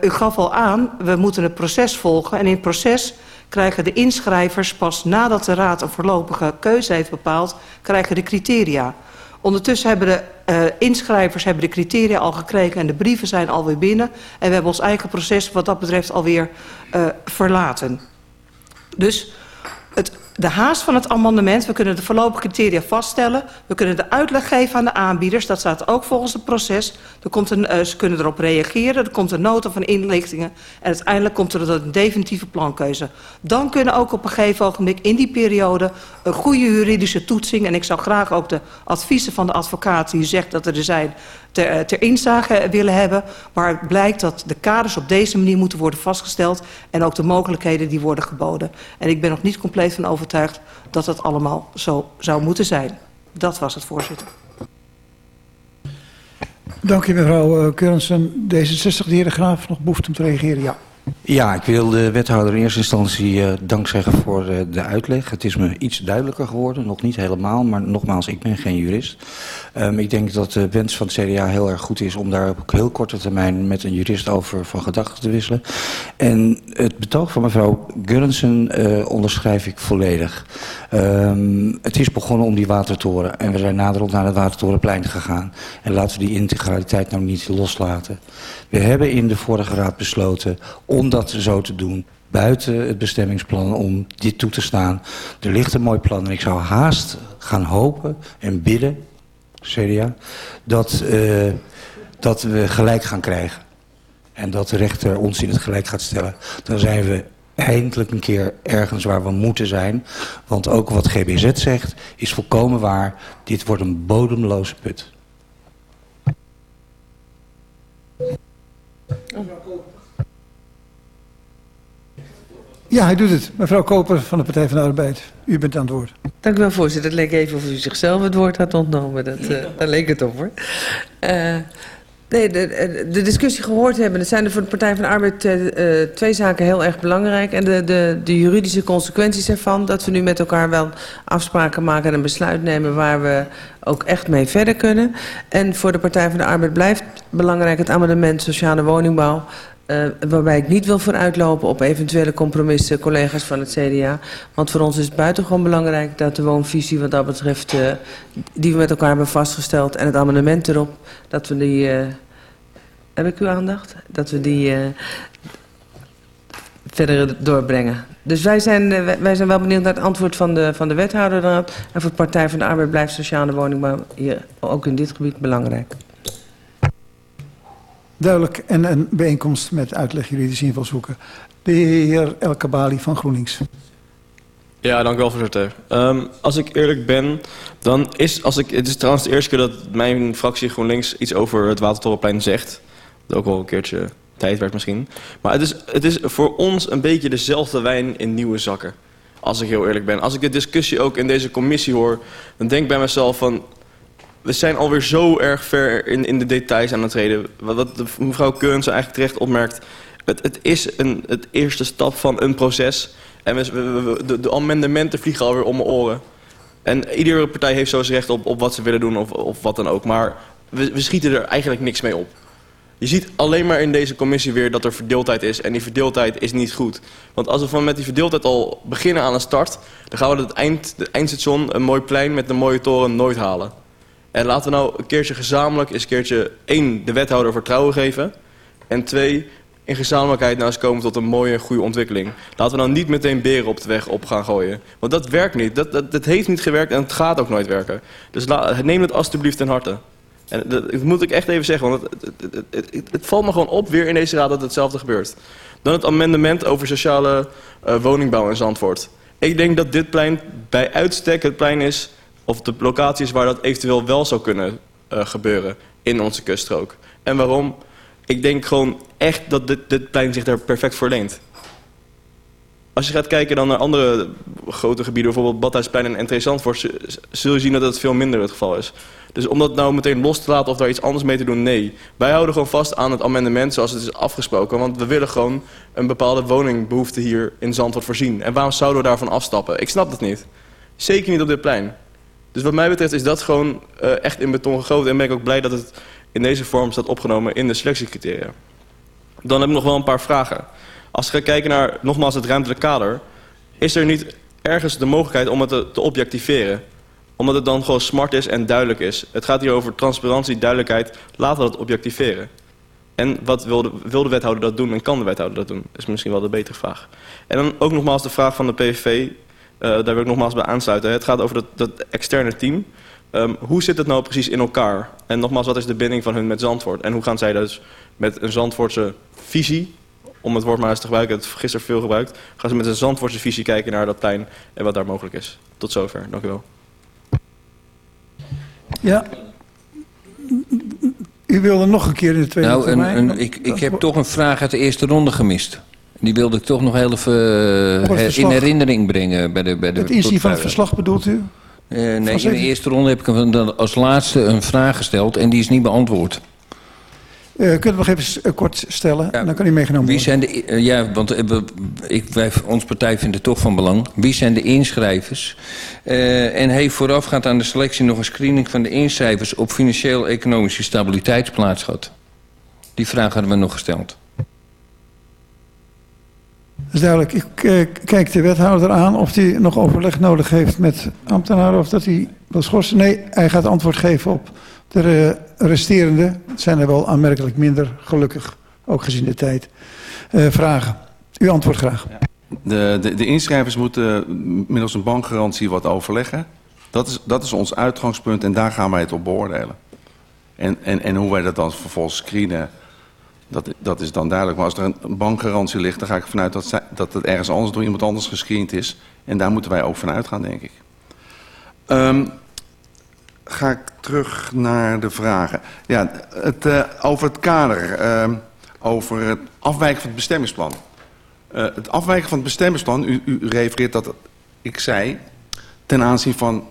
U gaf al aan, we moeten het proces volgen. En in het proces krijgen de inschrijvers pas nadat de raad een voorlopige keuze heeft bepaald, krijgen de criteria. Ondertussen hebben de uh, inschrijvers hebben de criteria al gekregen en de brieven zijn alweer binnen. En we hebben ons eigen proces wat dat betreft alweer uh, verlaten. Dus het de haast van het amendement. We kunnen de voorlopige criteria vaststellen. We kunnen de uitleg geven aan de aanbieders. Dat staat ook volgens het proces. Er komt een, uh, ze kunnen erop reageren. Er komt een nota van inlichtingen. En uiteindelijk komt er een definitieve plankeuze. Dan kunnen ook op een gegeven ogenblik in die periode... een goede juridische toetsing... en ik zou graag ook de adviezen van de advocaat... die zegt dat er zijn ter, ter inzage willen hebben. Maar blijkt dat de kaders op deze manier moeten worden vastgesteld... en ook de mogelijkheden die worden geboden. En ik ben nog niet compleet van overtuigd dat dat allemaal zo zou moeten zijn. Dat was het, voorzitter. Dank u mevrouw Keurensen. D66, de heer De Graaf, nog behoefte om te reageren? Ja. Ja, ik wil de wethouder in eerste instantie uh, dank zeggen voor uh, de uitleg. Het is me iets duidelijker geworden, nog niet helemaal, maar nogmaals, ik ben geen jurist. Um, ik denk dat de wens van het CDA heel erg goed is om daar op heel korte termijn met een jurist over van gedachten te wisselen. En het betoog van mevrouw Gurrensen uh, onderschrijf ik volledig. Um, het is begonnen om die watertoren en we zijn naderhand naar het Watertorenplein gegaan. En laten we die integraliteit nou niet loslaten. We hebben in de vorige raad besloten om dat zo te doen buiten het bestemmingsplan om dit toe te staan. Er ligt een mooi plan en ik zou haast gaan hopen en bidden, CDA, dat, uh, dat we gelijk gaan krijgen. En dat de rechter ons in het gelijk gaat stellen. Dan zijn we eindelijk een keer ergens waar we moeten zijn. Want ook wat GBZ zegt is volkomen waar. Dit wordt een bodemloze put. Ja, hij doet het. Mevrouw Koper van de Partij van de Arbeid. U bent aan het woord. Dank u wel, voorzitter. Het leek even of u zichzelf het woord had ontnomen. Dat, uh, daar leek het op, hoor. Uh, nee, de, de, discussie gehoord hebben. Er zijn er voor de Partij van de Arbeid uh, twee zaken heel erg belangrijk. En de, de, de juridische consequenties ervan. Dat we nu met elkaar wel afspraken maken en een besluit nemen... waar we ook echt mee verder kunnen. En voor de Partij van de Arbeid blijft belangrijk het amendement sociale woningbouw... Uh, waarbij ik niet wil vooruitlopen op eventuele compromissen, collega's van het CDA. Want voor ons is het buitengewoon belangrijk dat de woonvisie wat dat betreft, uh, die we met elkaar hebben vastgesteld en het amendement erop, dat we die, uh, heb ik uw aandacht? Dat we die verder doorbrengen. Dus wij zijn, wij zijn wel benieuwd naar het antwoord van de, van de wethouder. En voor de Partij van de Arbeid blijft sociale woningbouw hier ook in dit gebied belangrijk. Duidelijk. En een bijeenkomst met uitleg juridische invalshoeken. De heer El Kabali van GroenLinks. Ja, dank u wel, voorzitter. Um, als ik eerlijk ben, dan is, als ik, het is trouwens de eerste keer dat mijn fractie GroenLinks iets over het Watertorenplein zegt. Dat ook wel een keertje tijd werd misschien. Maar het is, het is voor ons een beetje dezelfde wijn in nieuwe zakken. Als ik heel eerlijk ben. Als ik de discussie ook in deze commissie hoor, dan denk ik bij mezelf van we zijn alweer zo erg ver in, in de details aan het treden. Wat mevrouw Keuns eigenlijk terecht opmerkt. Het, het is een, het eerste stap van een proces. En we, de, de, amendementen vliegen alweer om mijn oren. En iedere partij heeft zo recht op, op wat ze willen doen of, of wat dan ook. Maar we, we schieten er eigenlijk niks mee op. Je ziet alleen maar in deze commissie weer dat er verdeeldheid is. En die verdeeldheid is niet goed. Want als we van met die verdeeldheid al beginnen aan een start... dan gaan we het, eind, het eindstation, een mooi plein met een mooie toren, nooit halen. En laten we nou een keertje gezamenlijk eens een keertje één, de wethouder vertrouwen geven. En twee, in gezamenlijkheid nou eens komen tot een mooie goede ontwikkeling. Laten we nou niet meteen beren op de weg op gaan gooien. Want dat werkt niet. Dat, dat, heeft niet gewerkt en het gaat ook nooit werken. Dus neem het alstublieft ten harte. En dat, moet ik echt even zeggen, want het, het, het, valt me gewoon op weer in deze raad dat hetzelfde gebeurt. Dan het amendement over sociale uh, woningbouw in Zandvoort. Ik denk dat dit plein bij uitstek het plein is of de locaties waar dat eventueel wel zou kunnen uh, gebeuren in onze kuststrook. En waarom? Ik denk gewoon echt dat dit, dit plein zich daar perfect voor leent. Als je gaat kijken dan naar andere grote gebieden, bijvoorbeeld Badhuisplein en Entree zul je zien dat dat veel minder het geval is. Dus om dat nou meteen los te laten of daar iets anders mee te doen, nee. Wij houden gewoon vast aan het amendement zoals het is afgesproken. Want we willen gewoon een bepaalde woningbehoefte hier in Zandvoort voorzien. En waarom zouden we daarvan afstappen? Ik snap dat niet. Zeker niet op dit plein. Dus wat mij betreft is dat gewoon uh, echt in beton gegoten. En ben ik ook blij dat het in deze vorm staat opgenomen in de selectiecriteria. Dan heb ik nog wel een paar vragen. Als we kijken naar, nogmaals, het ruimtelijk kader... is er niet ergens de mogelijkheid om het te, objectiveren? Omdat het dan gewoon smart is en duidelijk is. Het gaat hier over transparantie, duidelijkheid. Laten we dat objectiveren. En wat wil de, wil de wethouder dat doen en kan de wethouder dat doen? is misschien wel de betere vraag. En dan ook nogmaals de vraag van de PVV. Uh, daar wil ik nogmaals bij aansluiten. Het gaat over dat, dat externe team. Um, hoe zit het nou precies in elkaar? En nogmaals, wat is de binding van hun met Zandvoort? En hoe gaan zij dus met een Zandvoortse visie, om het woord maar eens te gebruiken, het gisteren veel gebruikt, gaan ze met een Zandvoortse visie kijken naar dat plein en wat daar mogelijk is? Tot zover, dank u wel. Ja. U wilde nog een keer in de tweede nou, een, ik, ik heb toch een vraag uit de eerste ronde gemist. Die wilde ik toch nog heel even uh, in herinnering brengen. Bij de, bij de, het inzien van het verslag bedoelt u? Uh, nee, in de eerste ronde heb ik hem als laatste een vraag gesteld en die is niet beantwoord. Uh, kunnen we nog even uh, kort stellen? Ja, dan kan hij meegenomen wie worden. Zijn de, ja, want ik, wij, onze partij vindt het toch van belang. Wie zijn de inschrijvers? en heeft voorafgaand aan de selectie nog een screening van de inschrijvers... op financieel-economische stabiliteit plaats gehad? Die vraag hadden we nog gesteld. Is duidelijk. Ik uh, kijk de wethouder aan of hij nog overleg nodig heeft met ambtenaren of dat hij wil schorsen. Nee, hij gaat antwoord geven op de resterende. Het zijn er wel aanmerkelijk minder, gelukkig, ook gezien de tijd. Eh, vragen? U antwoordt graag. De, de, de inschrijvers moeten middels een bankgarantie wat overleggen. Dat is, dat is ons uitgangspunt en daar gaan wij het op beoordelen. En, en, en hoe wij dat dan vervolgens screenen, dat, dat is dan duidelijk. Maar als er een bankgarantie ligt, dan ga ik vanuit dat, dat het ergens anders door iemand anders gescreend is. En daar moeten wij ook van uitgaan, denk ik. Um, ga ik terug naar de vragen. Ja, het, uh, over het kader, uh, over het afwijken van het bestemmingsplan. Uh, het afwijken van het bestemmingsplan, u, u refereert dat ik zei, ten aanzien van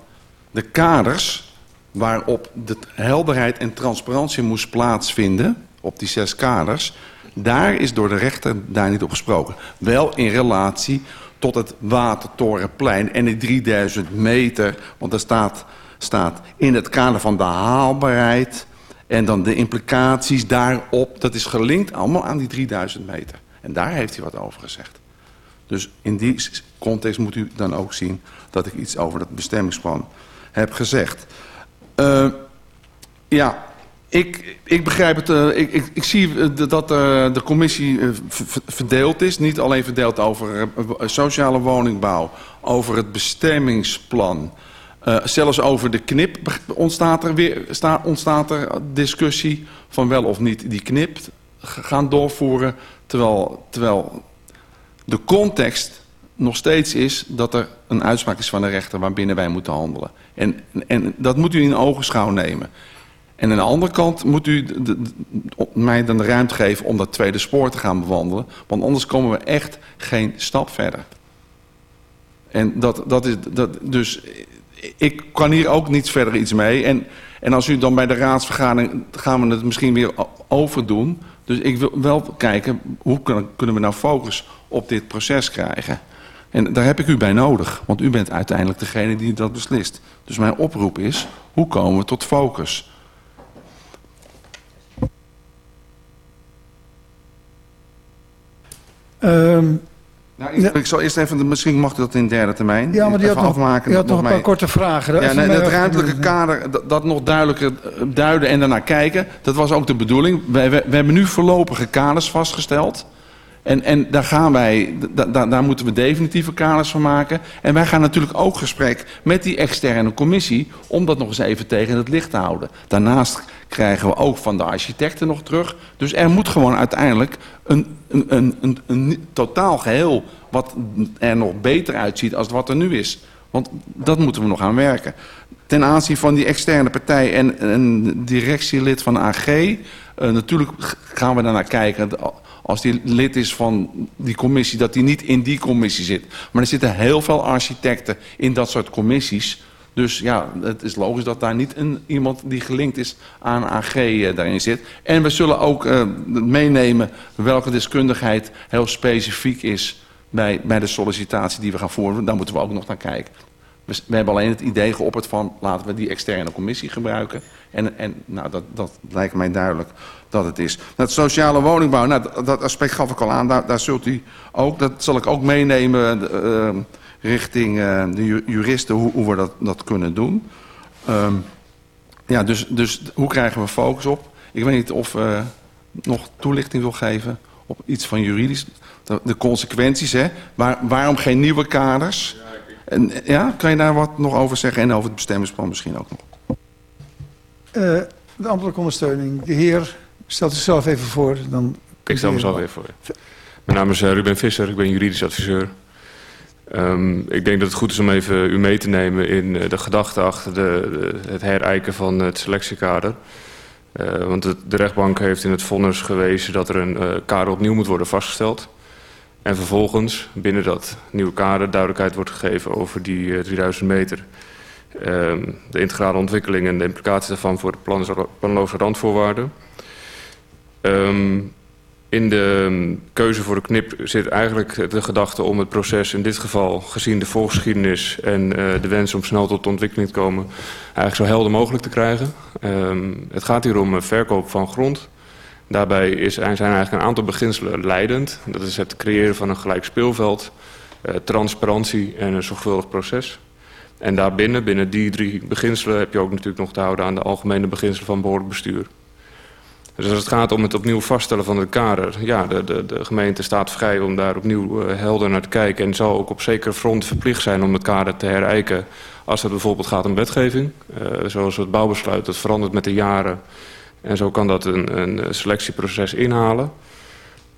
de kaders waarop de helderheid en transparantie moest plaatsvinden, op die zes kaders, daar is door de rechter daar niet op gesproken. Wel in relatie tot het Watertorenplein en de 3000 meter, want daar staat, staat in het kader van de haalbaarheid en dan de implicaties daarop, dat is gelinkt allemaal aan die 3000 meter. En daar heeft hij wat over gezegd. Dus in die context moet u dan ook zien dat ik iets over dat bestemmingsplan heb gezegd. Uh, ja, ik, ik begrijp het. Uh, ik, ik, ik zie dat uh, de commissie verdeeld is. Niet alleen verdeeld over sociale woningbouw, over het bestemmingsplan. zelfs over de knip ontstaat er, weer, sta, ontstaat er discussie van wel of niet die knip gaan doorvoeren. Terwijl, terwijl de context nog steeds is dat er een uitspraak is van de rechter waarbinnen wij moeten handelen. En, en dat moet u in ogenschouw nemen. En aan de andere kant moet u de, mij dan de ruimte geven om dat tweede spoor te gaan bewandelen. Want anders komen we echt geen stap verder. En dat, dat is, dat, dus ik kan hier ook niets verder iets mee. En, en als u dan bij de raadsvergadering gaan we het misschien weer overdoen. Dus ik wil wel kijken, hoe kunnen we nou focus op dit proces krijgen? En daar heb ik u bij nodig, want u bent uiteindelijk degene die dat beslist. Dus mijn oproep is, hoe komen we tot focus? Um, nou, ik, ik, zal eerst even, misschien mag dat in derde termijn. Ja, maar die had, nog, afmaken, die had nog een paar korte vragen. Ja, nee, het ruimtelijke kader, dat, dat, nog duidelijker duiden en daarna kijken, dat was ook de bedoeling. We, we, we hebben nu voorlopige kaders vastgesteld. En, en daar, gaan wij, da, daar moeten we definitieve kaders van maken. En wij gaan natuurlijk ook gesprek met die externe commissie... om dat nog eens even tegen het licht te houden. Daarnaast krijgen we ook van de architecten nog terug. Dus er moet gewoon uiteindelijk een, een, een, een, een totaal geheel... wat er nog beter uitziet als wat er nu is. Want dat moeten we nog aan werken. Ten aanzien van die externe partij en een directielid van AG... Uh, natuurlijk gaan we daarnaar kijken als die lid is van die commissie, dat hij niet in die commissie zit. Maar er zitten heel veel architecten in dat soort commissies. Dus ja, het is logisch dat daar niet een, iemand die gelinkt is aan AG uh, daarin zit. En we zullen ook uh, meenemen welke deskundigheid heel specifiek is bij, bij de sollicitatie die we gaan voeren. Daar moeten we ook nog naar kijken. We, hebben alleen het idee geopperd van laten we die externe commissie gebruiken. En, en nou, dat, dat lijkt mij duidelijk dat het is. Het sociale woningbouw, nou, dat, dat aspect gaf ik al aan. Daar, daar zult u ook, dat zal ik ook meenemen uh, richting uh, de juristen hoe, hoe we dat, dat kunnen doen. Um, ja, dus, dus hoe krijgen we focus op? Ik weet niet of uh, nog toelichting wil geven op iets van juridisch. De, de consequenties, hè? Waar, waarom geen nieuwe kaders? En, ja, kan je daar wat nog over zeggen en over het bestemmingsplan misschien ook nog? Uh, de ambtelijke ondersteuning. De heer stelt zichzelf even voor. Dan ik stel mezelf even voor. Mijn naam is Ruben Visser, ik ben juridisch adviseur. Um, ik denk dat het goed is om even u mee te nemen in uh, de gedachte achter de, het herijken van het selectiekader. Uh, want de rechtbank heeft in het vonnis gewezen dat er een uh, kader opnieuw moet worden vastgesteld. En vervolgens binnen dat nieuwe kader duidelijkheid wordt gegeven over die 3000 meter. Um, de integrale ontwikkeling en de implicaties daarvan voor de planloze randvoorwaarden. Um, in de keuze voor de knip zit eigenlijk de gedachte om het proces in dit geval, gezien de voorgeschiedenis en uh, de wens om snel tot ontwikkeling te komen, eigenlijk zo helder mogelijk te krijgen. Um, het gaat hier om verkoop van grond. Daarbij is, zijn eigenlijk een aantal beginselen leidend. Dat is het creëren van een gelijk speelveld, uh, transparantie en een zorgvuldig proces. En daarbinnen, binnen die drie beginselen, heb je ook natuurlijk nog te houden aan de algemene beginselen van behoorlijk bestuur. Dus als het gaat om het opnieuw vaststellen van het kader... ja, de, de, de gemeente staat vrij om daar opnieuw uh, helder naar te kijken... en zal ook op zekere front verplicht zijn om het kader te herijken... als het bijvoorbeeld gaat om wetgeving. Uh, zoals het bouwbesluit, dat verandert met de jaren... en zo kan dat een, een selectieproces inhalen...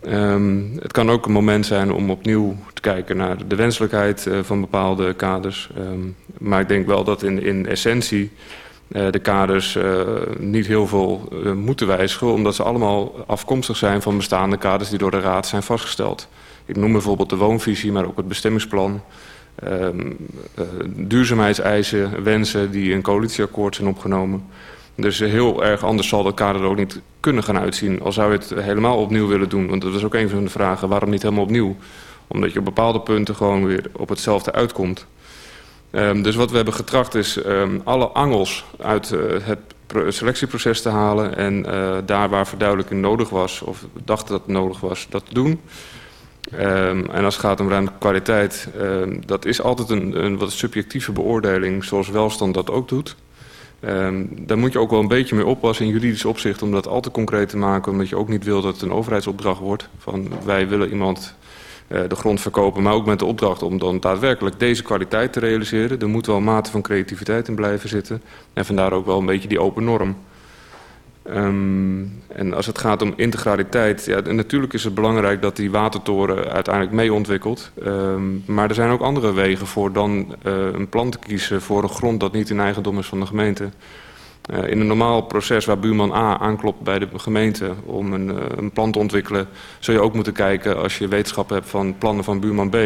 Um, het kan ook een moment zijn om opnieuw te kijken naar de wenselijkheid uh, van bepaalde kaders. Um, maar ik denk wel dat in, in essentie de kaders uh, niet heel veel moeten wijzigen... omdat ze allemaal afkomstig zijn van bestaande kaders die door de Raad zijn vastgesteld. Ik noem bijvoorbeeld de woonvisie, maar ook het bestemmingsplan... Um, duurzaamheidseisen, wensen die in coalitieakkoord zijn opgenomen... Dus heel erg anders zal dat kader er ook niet kunnen gaan uitzien. Al zou je het helemaal opnieuw willen doen. Want dat is ook een van de vragen. Waarom niet helemaal opnieuw? Omdat je op bepaalde punten gewoon weer op hetzelfde uitkomt. Um, dus wat we hebben getracht is um, alle angels uit uh, het selectieproces te halen. En uh, daar waar verduidelijking nodig was, of dachten dat het nodig was, dat te doen. Um, en als het gaat om ruimte kwaliteit, dat is altijd een, een wat subjectieve beoordeling, zoals welstand dat ook doet. Daar moet je ook wel een beetje mee oppassen in juridisch opzicht om dat al te concreet te maken. Omdat je ook niet wil dat het een overheidsopdracht wordt. Van wij willen iemand de grond verkopen, maar ook met de opdracht om dan daadwerkelijk deze kwaliteit te realiseren. Er moet wel een mate van creativiteit in blijven zitten. En vandaar ook wel een beetje die open norm. Um, en als het gaat om integraliteit, ja, natuurlijk is het belangrijk dat die watertoren uiteindelijk mee ontwikkelt. Um, maar er zijn ook andere wegen voor dan uh, een plan te kiezen voor een grond dat niet in eigendom is van de gemeente. Uh, in een normaal proces waar buurman A aanklopt bij de gemeente om een, uh, een plan te ontwikkelen, zul je ook moeten kijken als je wetenschap hebt van plannen van buurman B,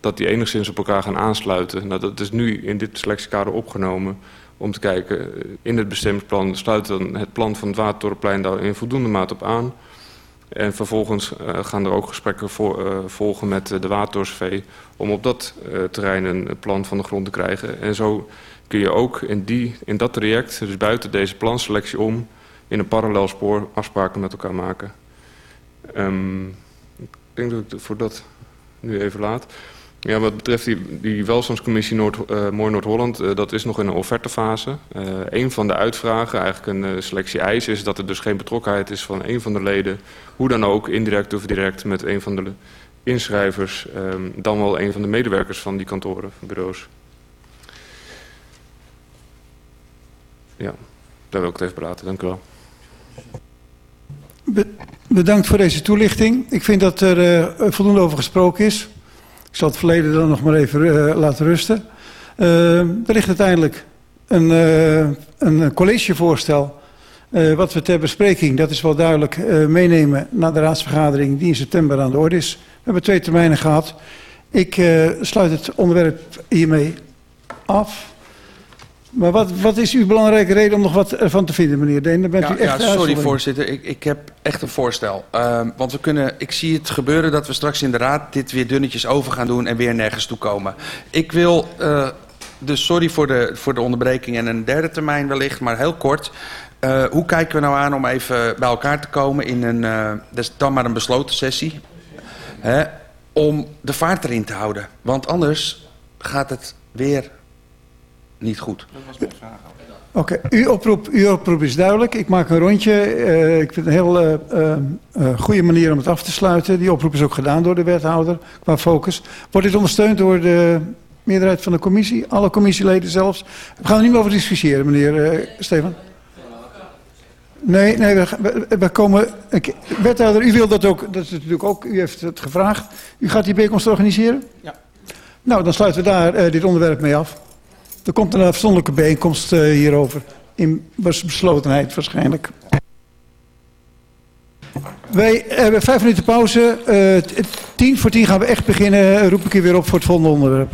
dat die enigszins op elkaar gaan aansluiten. Nou, dat is nu in dit selectiekader opgenomen om te kijken in het bestemmingsplan sluit dan het plan van het Watertorenplein daar in voldoende mate op aan. En vervolgens gaan er ook gesprekken volgen met de Watertorenvee om op dat terrein een plan van de grond te krijgen. En zo kun je ook in, die, in dat traject, dus buiten deze planselectie om, in een parallel spoor afspraken met elkaar maken. Um, ik denk dat ik voor dat nu even laat. Ja, wat betreft die, die welstandscommissie Noord, uh, Mooi Noord-Holland, uh, dat is nog in een offertefase. Uh, een van de uitvragen, eigenlijk een selectie eis, is dat er dus geen betrokkenheid is van een van de leden, hoe dan ook, indirect of direct, met een van de inschrijvers, um, dan wel een van de medewerkers van die kantoren, bureaus. Ja, daar wil ik het even praten. Dank u wel. Be bedankt voor deze toelichting. Ik vind dat er voldoende over gesproken is. Ik zal het verleden dan nog maar even uh, laten rusten. Uh, er ligt uiteindelijk een, een collegevoorstel. wat we ter bespreking, dat is wel duidelijk, meenemen naar de raadsvergadering die in september aan de orde is. We hebben twee termijnen gehad. Ik sluit het onderwerp hiermee af. Maar wat, wat is uw belangrijke reden om nog wat ervan te vinden, meneer Deen? Bent ja, u echt ja, sorry voorzitter, ik, ik heb echt een voorstel. Uh, want we kunnen, ik zie het gebeuren dat we straks in de raad dit weer dunnetjes over gaan doen en weer nergens toe komen. Ik wil, uh, dus sorry voor de, voor de onderbreking en een derde termijn wellicht, maar heel kort. Uh, hoe kijken we nou aan om even bij elkaar te komen in een, uh, dus dan maar een besloten sessie, hè, om de vaart erin te houden. Want anders gaat het weer niet goed. Dat was mijn vraag. Oké, okay. uw, oproep, uw oproep is duidelijk. Ik maak een rondje. Uh, ik vind het een heel uh, uh, goede manier om het af te sluiten. Die oproep is ook gedaan door de wethouder qua focus. Wordt dit ondersteund door de meerderheid van de commissie? Alle commissieleden zelfs? We gaan er niet meer over discussiëren, meneer Stefan. Nee, nee, we, we, we komen... Ik, wethouder, u wil dat ook, dat is natuurlijk ook, u heeft het gevraagd. U gaat die bijeenkomst organiseren? Ja. Nou, dan sluiten we daar dit onderwerp mee af. Er komt een afzonderlijke bijeenkomst uh, hierover. In beslotenheid waarschijnlijk. Wij hebben vijf minuten pauze. Uh, tien voor tien gaan we echt beginnen. Roep ik u weer op voor het volgende onderwerp.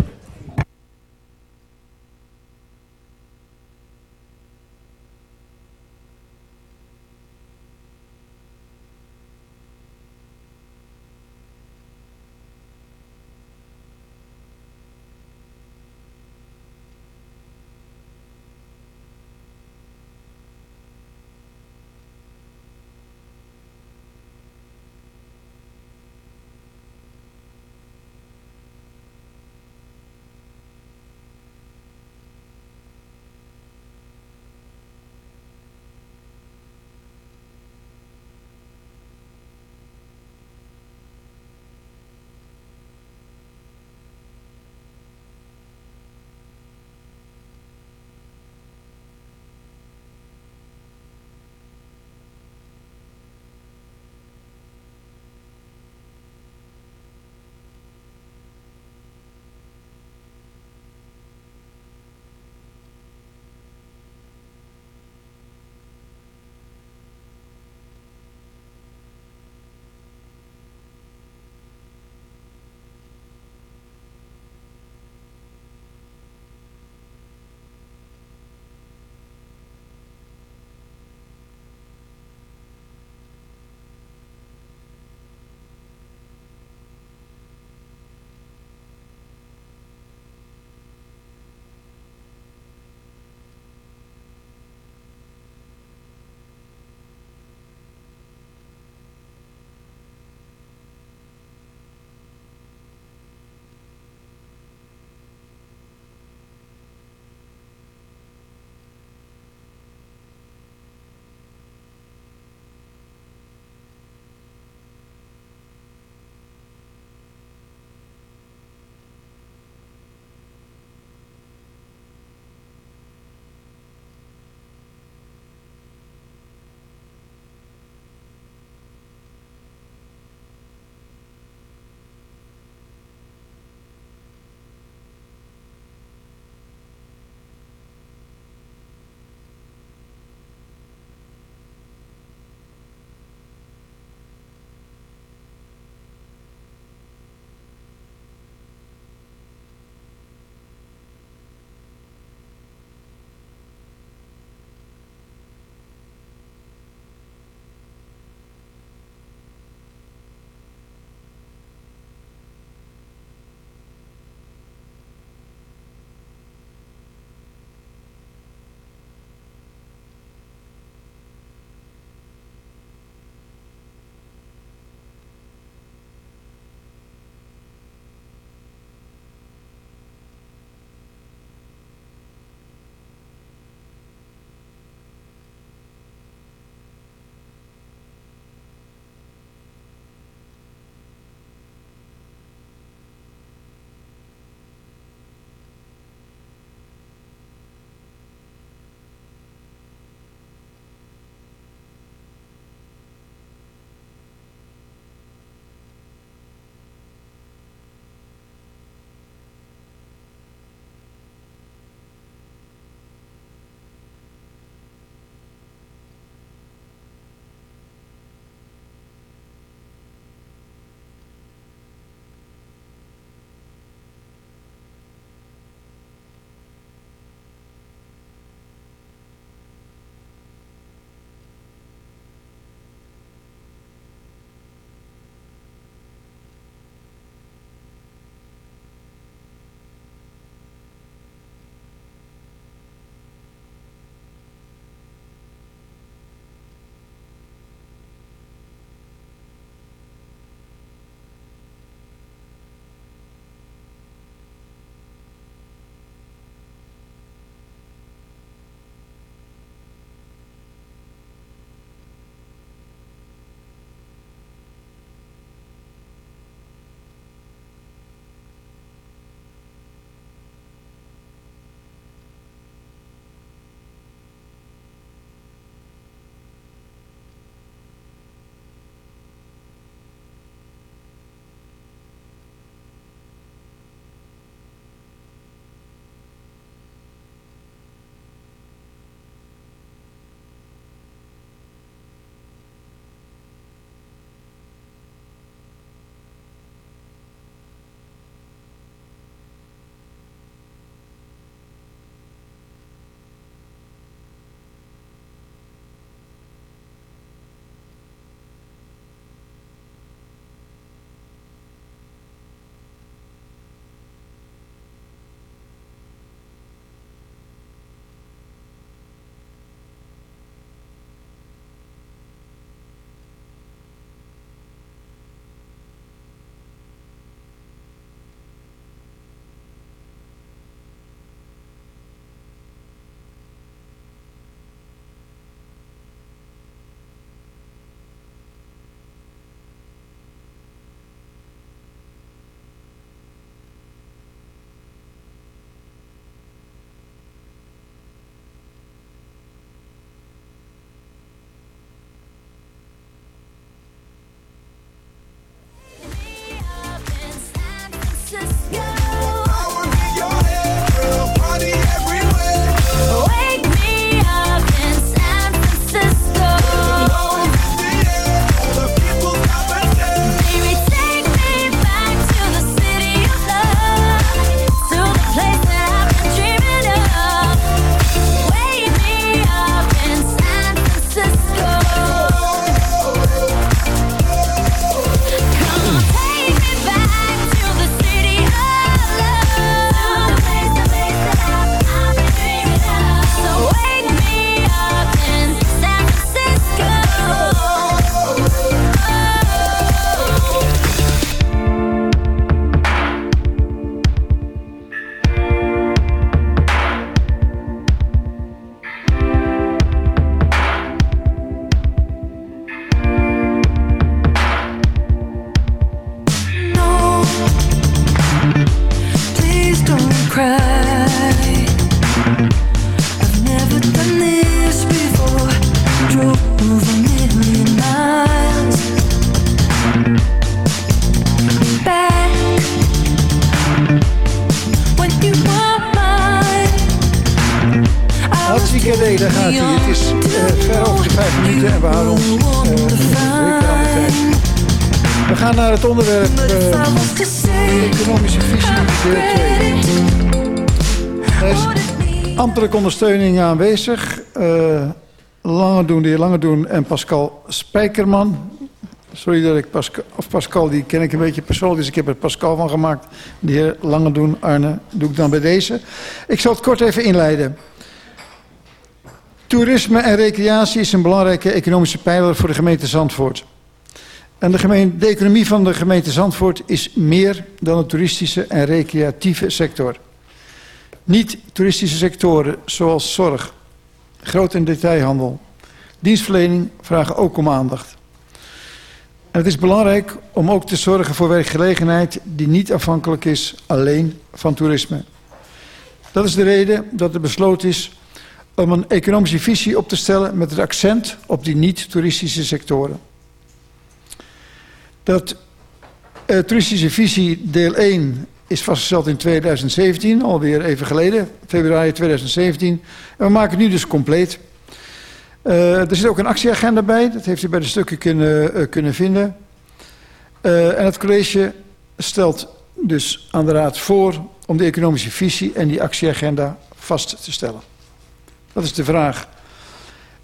Ondersteuning aanwezig. Uh, Lange doen, heer Lange doen en Pascal Spijkerman. Sorry dat ik Pascal, of Pascal, die ken ik een beetje persoonlijk, dus ik heb er Pascal van gemaakt. De heer Lange doen, Arne, doe ik dan bij deze. Ik zal het kort even inleiden. Toerisme en recreatie is een belangrijke economische pijler voor de gemeente Zandvoort. En de, de economie van de gemeente Zandvoort is meer dan de toeristische en recreatieve sector. Niet-toeristische sectoren zoals zorg, groot- en detailhandel, dienstverlening vragen ook om aandacht. En het is belangrijk om ook te zorgen voor werkgelegenheid die niet afhankelijk is alleen van toerisme. Dat is de reden dat er besloten is om een economische visie op te stellen met het accent op die niet-toeristische sectoren. Dat uh, toeristische visie deel 1 is vastgesteld in 2017, alweer even geleden, februari 2017. En we maken het nu dus compleet. Uh, er zit ook een actieagenda bij, dat heeft u bij de stukken kunnen, uh, kunnen vinden. Uh, en het college stelt dus aan de raad voor om de economische visie en die actieagenda vast te stellen. Dat is de vraag.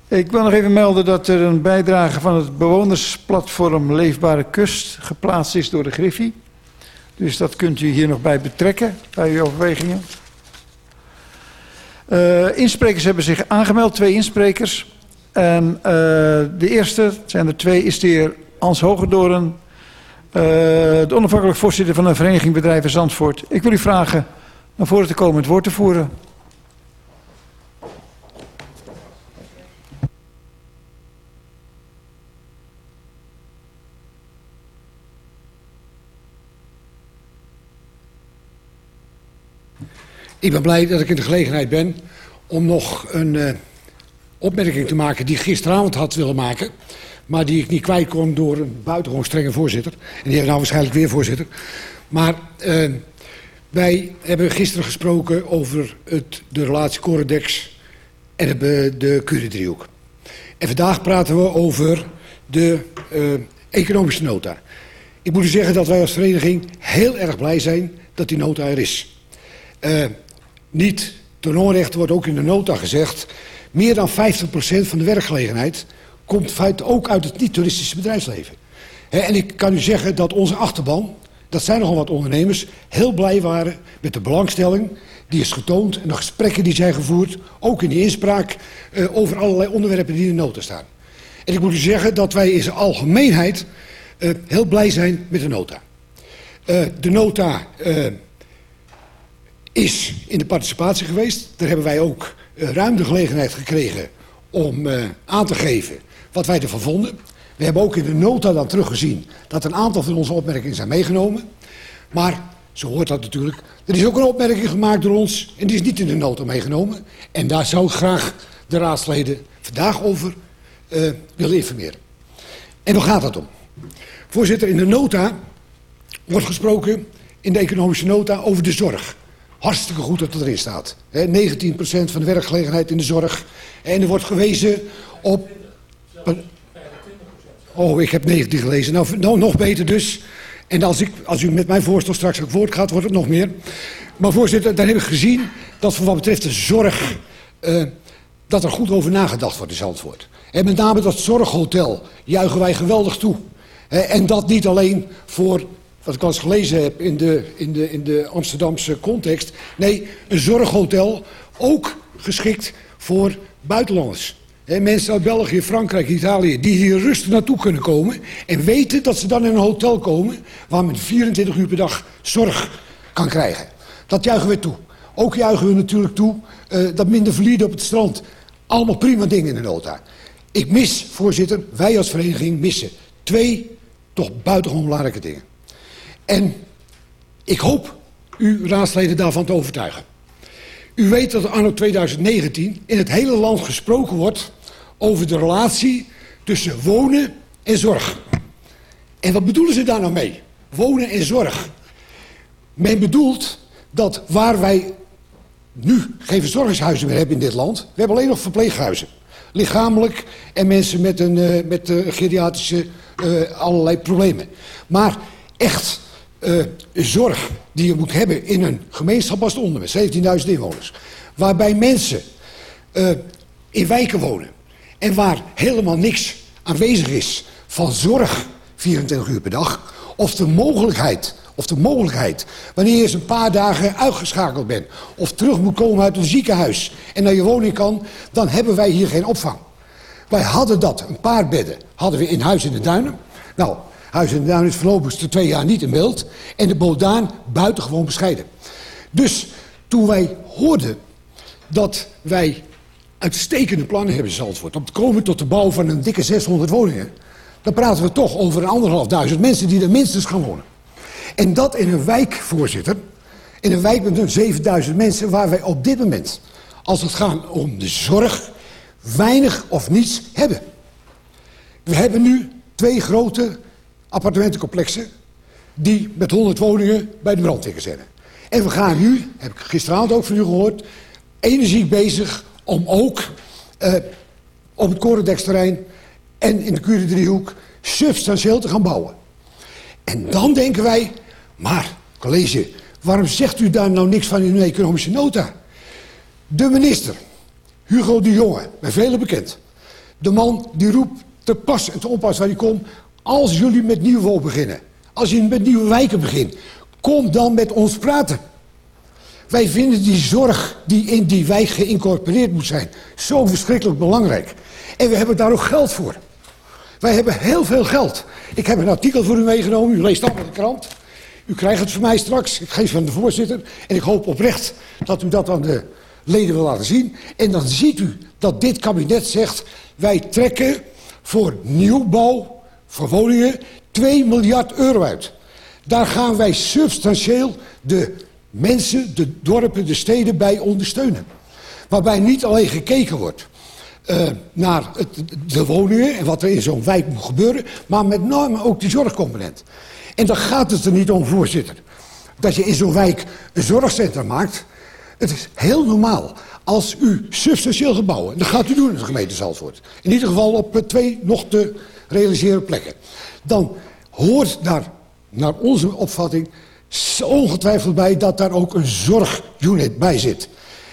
Ik wil nog even melden dat er een bijdrage van het bewonersplatform Leefbare Kust geplaatst is door de Griffie. Dus dat kunt u hier nog bij betrekken, bij uw overwegingen. Uh, insprekers hebben zich aangemeld, twee insprekers. En uh, de eerste, zijn er twee, is de heer Hans Hogedoren, uh, de onafhankelijk voorzitter van de Vereniging Bedrijven Zandvoort. Ik wil u vragen naar voren te komen het woord te voeren. Ik ben blij dat ik in de gelegenheid ben om nog een uh, opmerking te maken die ik gisteravond had willen maken. Maar die ik niet kwijt kon door een buitengewoon strenge voorzitter. En die heeft nou waarschijnlijk weer voorzitter. Maar uh, wij hebben gisteren gesproken over het, de relatie Coredex en de, de Curie-driehoek. En vandaag praten we over de uh, economische nota. Ik moet u zeggen dat wij als vereniging heel erg blij zijn dat die nota er is. Niet ten onrechte wordt ook in de nota gezegd... meer dan 50% van de werkgelegenheid komt feit ook uit het niet-toeristische bedrijfsleven. En ik kan u zeggen dat onze achterban, dat zijn nogal wat ondernemers... heel blij waren met de belangstelling die is getoond... en de gesprekken die zijn gevoerd, ook in de inspraak... Uh, over allerlei onderwerpen die in de nota staan. En ik moet u zeggen dat wij in zijn algemeenheid uh, heel blij zijn met de nota. Uh, de nota is in de participatie geweest. Daar hebben wij ook uh, ruim de gelegenheid gekregen om uh, aan te geven wat wij ervan vonden. We hebben ook in de nota dan teruggezien dat een aantal van onze opmerkingen zijn meegenomen. Maar, zo hoort dat natuurlijk, er is ook een opmerking gemaakt door ons en die is niet in de nota meegenomen. En daar zou ik graag de raadsleden vandaag over uh, willen informeren. En waar gaat dat om? Voorzitter, in de nota wordt gesproken, in de economische nota, over de zorg. Hartstikke goed dat het erin staat. He, 19% van de werkgelegenheid in de zorg. En er wordt gewezen op... Oh, ik heb 19 gelezen. Nou, nou nog beter dus. En als, ik, als u met mijn voorstel straks ook woord gaat, wordt het nog meer. Maar voorzitter, dan heb ik gezien dat voor wat betreft de zorg... Uh, dat er goed over nagedacht wordt in Zandvoort. En met name dat zorghotel juichen wij geweldig toe. En dat niet alleen voor wat ik al eens gelezen heb in de, in, de, in de Amsterdamse context. Nee, een zorghotel ook geschikt voor buitenlanders. Mensen uit België, Frankrijk, Italië, die hier rustig naartoe kunnen komen... en weten dat ze dan in een hotel komen... waar men 24 uur per dag zorg kan krijgen. Dat juichen we toe. Ook juichen we natuurlijk toe uh, dat minder verliezen op het strand. Allemaal prima dingen in de nota. Ik mis, voorzitter, wij als vereniging missen twee toch buitengewoon belangrijke dingen. En ik hoop u raadsleden daarvan te overtuigen. U weet dat anno 2019 in het hele land gesproken wordt over de relatie tussen wonen en zorg. En wat bedoelen ze daar nou mee? Wonen en zorg. Men bedoelt dat waar wij nu geen verzorgingshuizen meer hebben in dit land. We hebben alleen nog verpleeghuizen. Lichamelijk en mensen met, een, uh, met uh, geriatrische uh, allerlei problemen. Maar echt zorg die je moet hebben in een gemeenschap als de onder met 17.000 inwoners. Waarbij mensen in wijken wonen. En waar helemaal niks aanwezig is van zorg 24 uur per dag. Of de mogelijkheid of de mogelijkheid, wanneer je eens een paar dagen uitgeschakeld bent... of terug moet komen uit een ziekenhuis en naar je woning kan... dan hebben wij hier geen opvang. Wij hadden dat, een paar bedden, hadden we in Huis in de Duinen. Nou, Huis in de Duinen is voorlopig twee jaar niet in beeld... en de Bodaan buitengewoon bescheiden. Dus toen wij hoorden dat wij uitstekende plannen hebben Zandvoort... om te komen tot de bouw van een dikke 600 woningen... dan praten we toch over een anderhalfduizend mensen die er minstens gaan wonen. En dat in een wijk, voorzitter. In een wijk met 7000 mensen waar wij op dit moment, als het gaat om de zorg, weinig of niets hebben. We hebben nu twee grote appartementencomplexen die met 100 woningen bij de brandweer zijn. En we gaan nu, heb ik gisteravond ook van u gehoord, energiek bezig om ook uh, op het Korendeksterrein en in de Curie-driehoek substantieel te gaan bouwen. En dan denken wij, maar college, waarom zegt u daar nou niks van in uw economische nota? De minister, Hugo de Jonge, bij velen bekend. De man die roept te pas en te onpas waar hij komt. Als jullie met nieuwbouw beginnen, als je met nieuwe wijken begint, kom dan met ons praten. Wij vinden die zorg die in die wijk geïncorporeerd moet zijn zo verschrikkelijk belangrijk. En we hebben daar ook geld voor. Wij hebben heel veel geld. Ik heb een artikel voor u meegenomen, u leest allemaal de krant. U krijgt het van mij straks, ik geef het aan de voorzitter. En ik hoop oprecht dat u dat aan de leden wil laten zien. En dan ziet u dat dit kabinet zegt... wij trekken voor nieuwbouw, voor woningen, 2 miljard euro uit. Daar gaan wij substantieel de mensen, de dorpen, de steden bij ondersteunen. Waarbij niet alleen gekeken wordt uh, naar de woningen en wat er in zo'n wijk moet gebeuren... maar met name ook die zorgcomponent. En dan gaat het er niet om, voorzitter. Dat je in zo'n wijk een zorgcentrum maakt. Het is heel normaal. Als u substantieel gebouwen, dat gaat u doen in de gemeente Zalvoort. In ieder geval op twee nog te realiseren plekken. Dan hoort daar, naar onze opvatting, ongetwijfeld bij dat daar ook een zorgunit bij zit.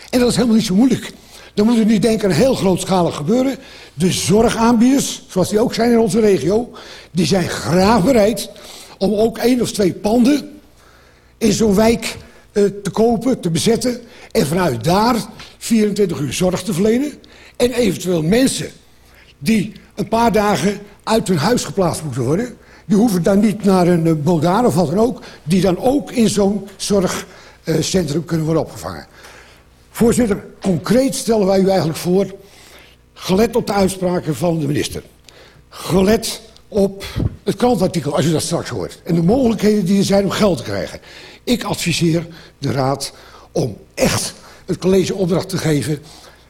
En dat is helemaal niet zo moeilijk. Dan moet u niet denken aan heel grootschalig gebeuren. De zorgaanbieders, zoals die ook zijn in onze regio, die zijn graag bereid om ook één of twee panden in zo'n wijk uh, te kopen, te bezetten. En vanuit daar 24 uur zorg te verlenen. En eventueel mensen die een paar dagen uit hun huis geplaatst moeten worden. Die hoeven dan niet naar een uh, bodaan of wat dan ook. Die dan ook in zo'n zorgcentrum uh, kunnen worden opgevangen. Voorzitter, concreet stellen wij u eigenlijk voor... gelet op de uitspraken van de minister... gelet op het krantartikel, als u dat straks hoort... en de mogelijkheden die er zijn om geld te krijgen. Ik adviseer de Raad om echt het college opdracht te geven...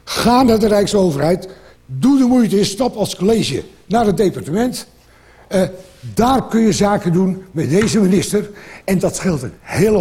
ga naar de Rijksoverheid, doe de moeite, stap als college naar het departement... Uh, daar kun je zaken doen met deze minister. En dat scheelt een hele hoop.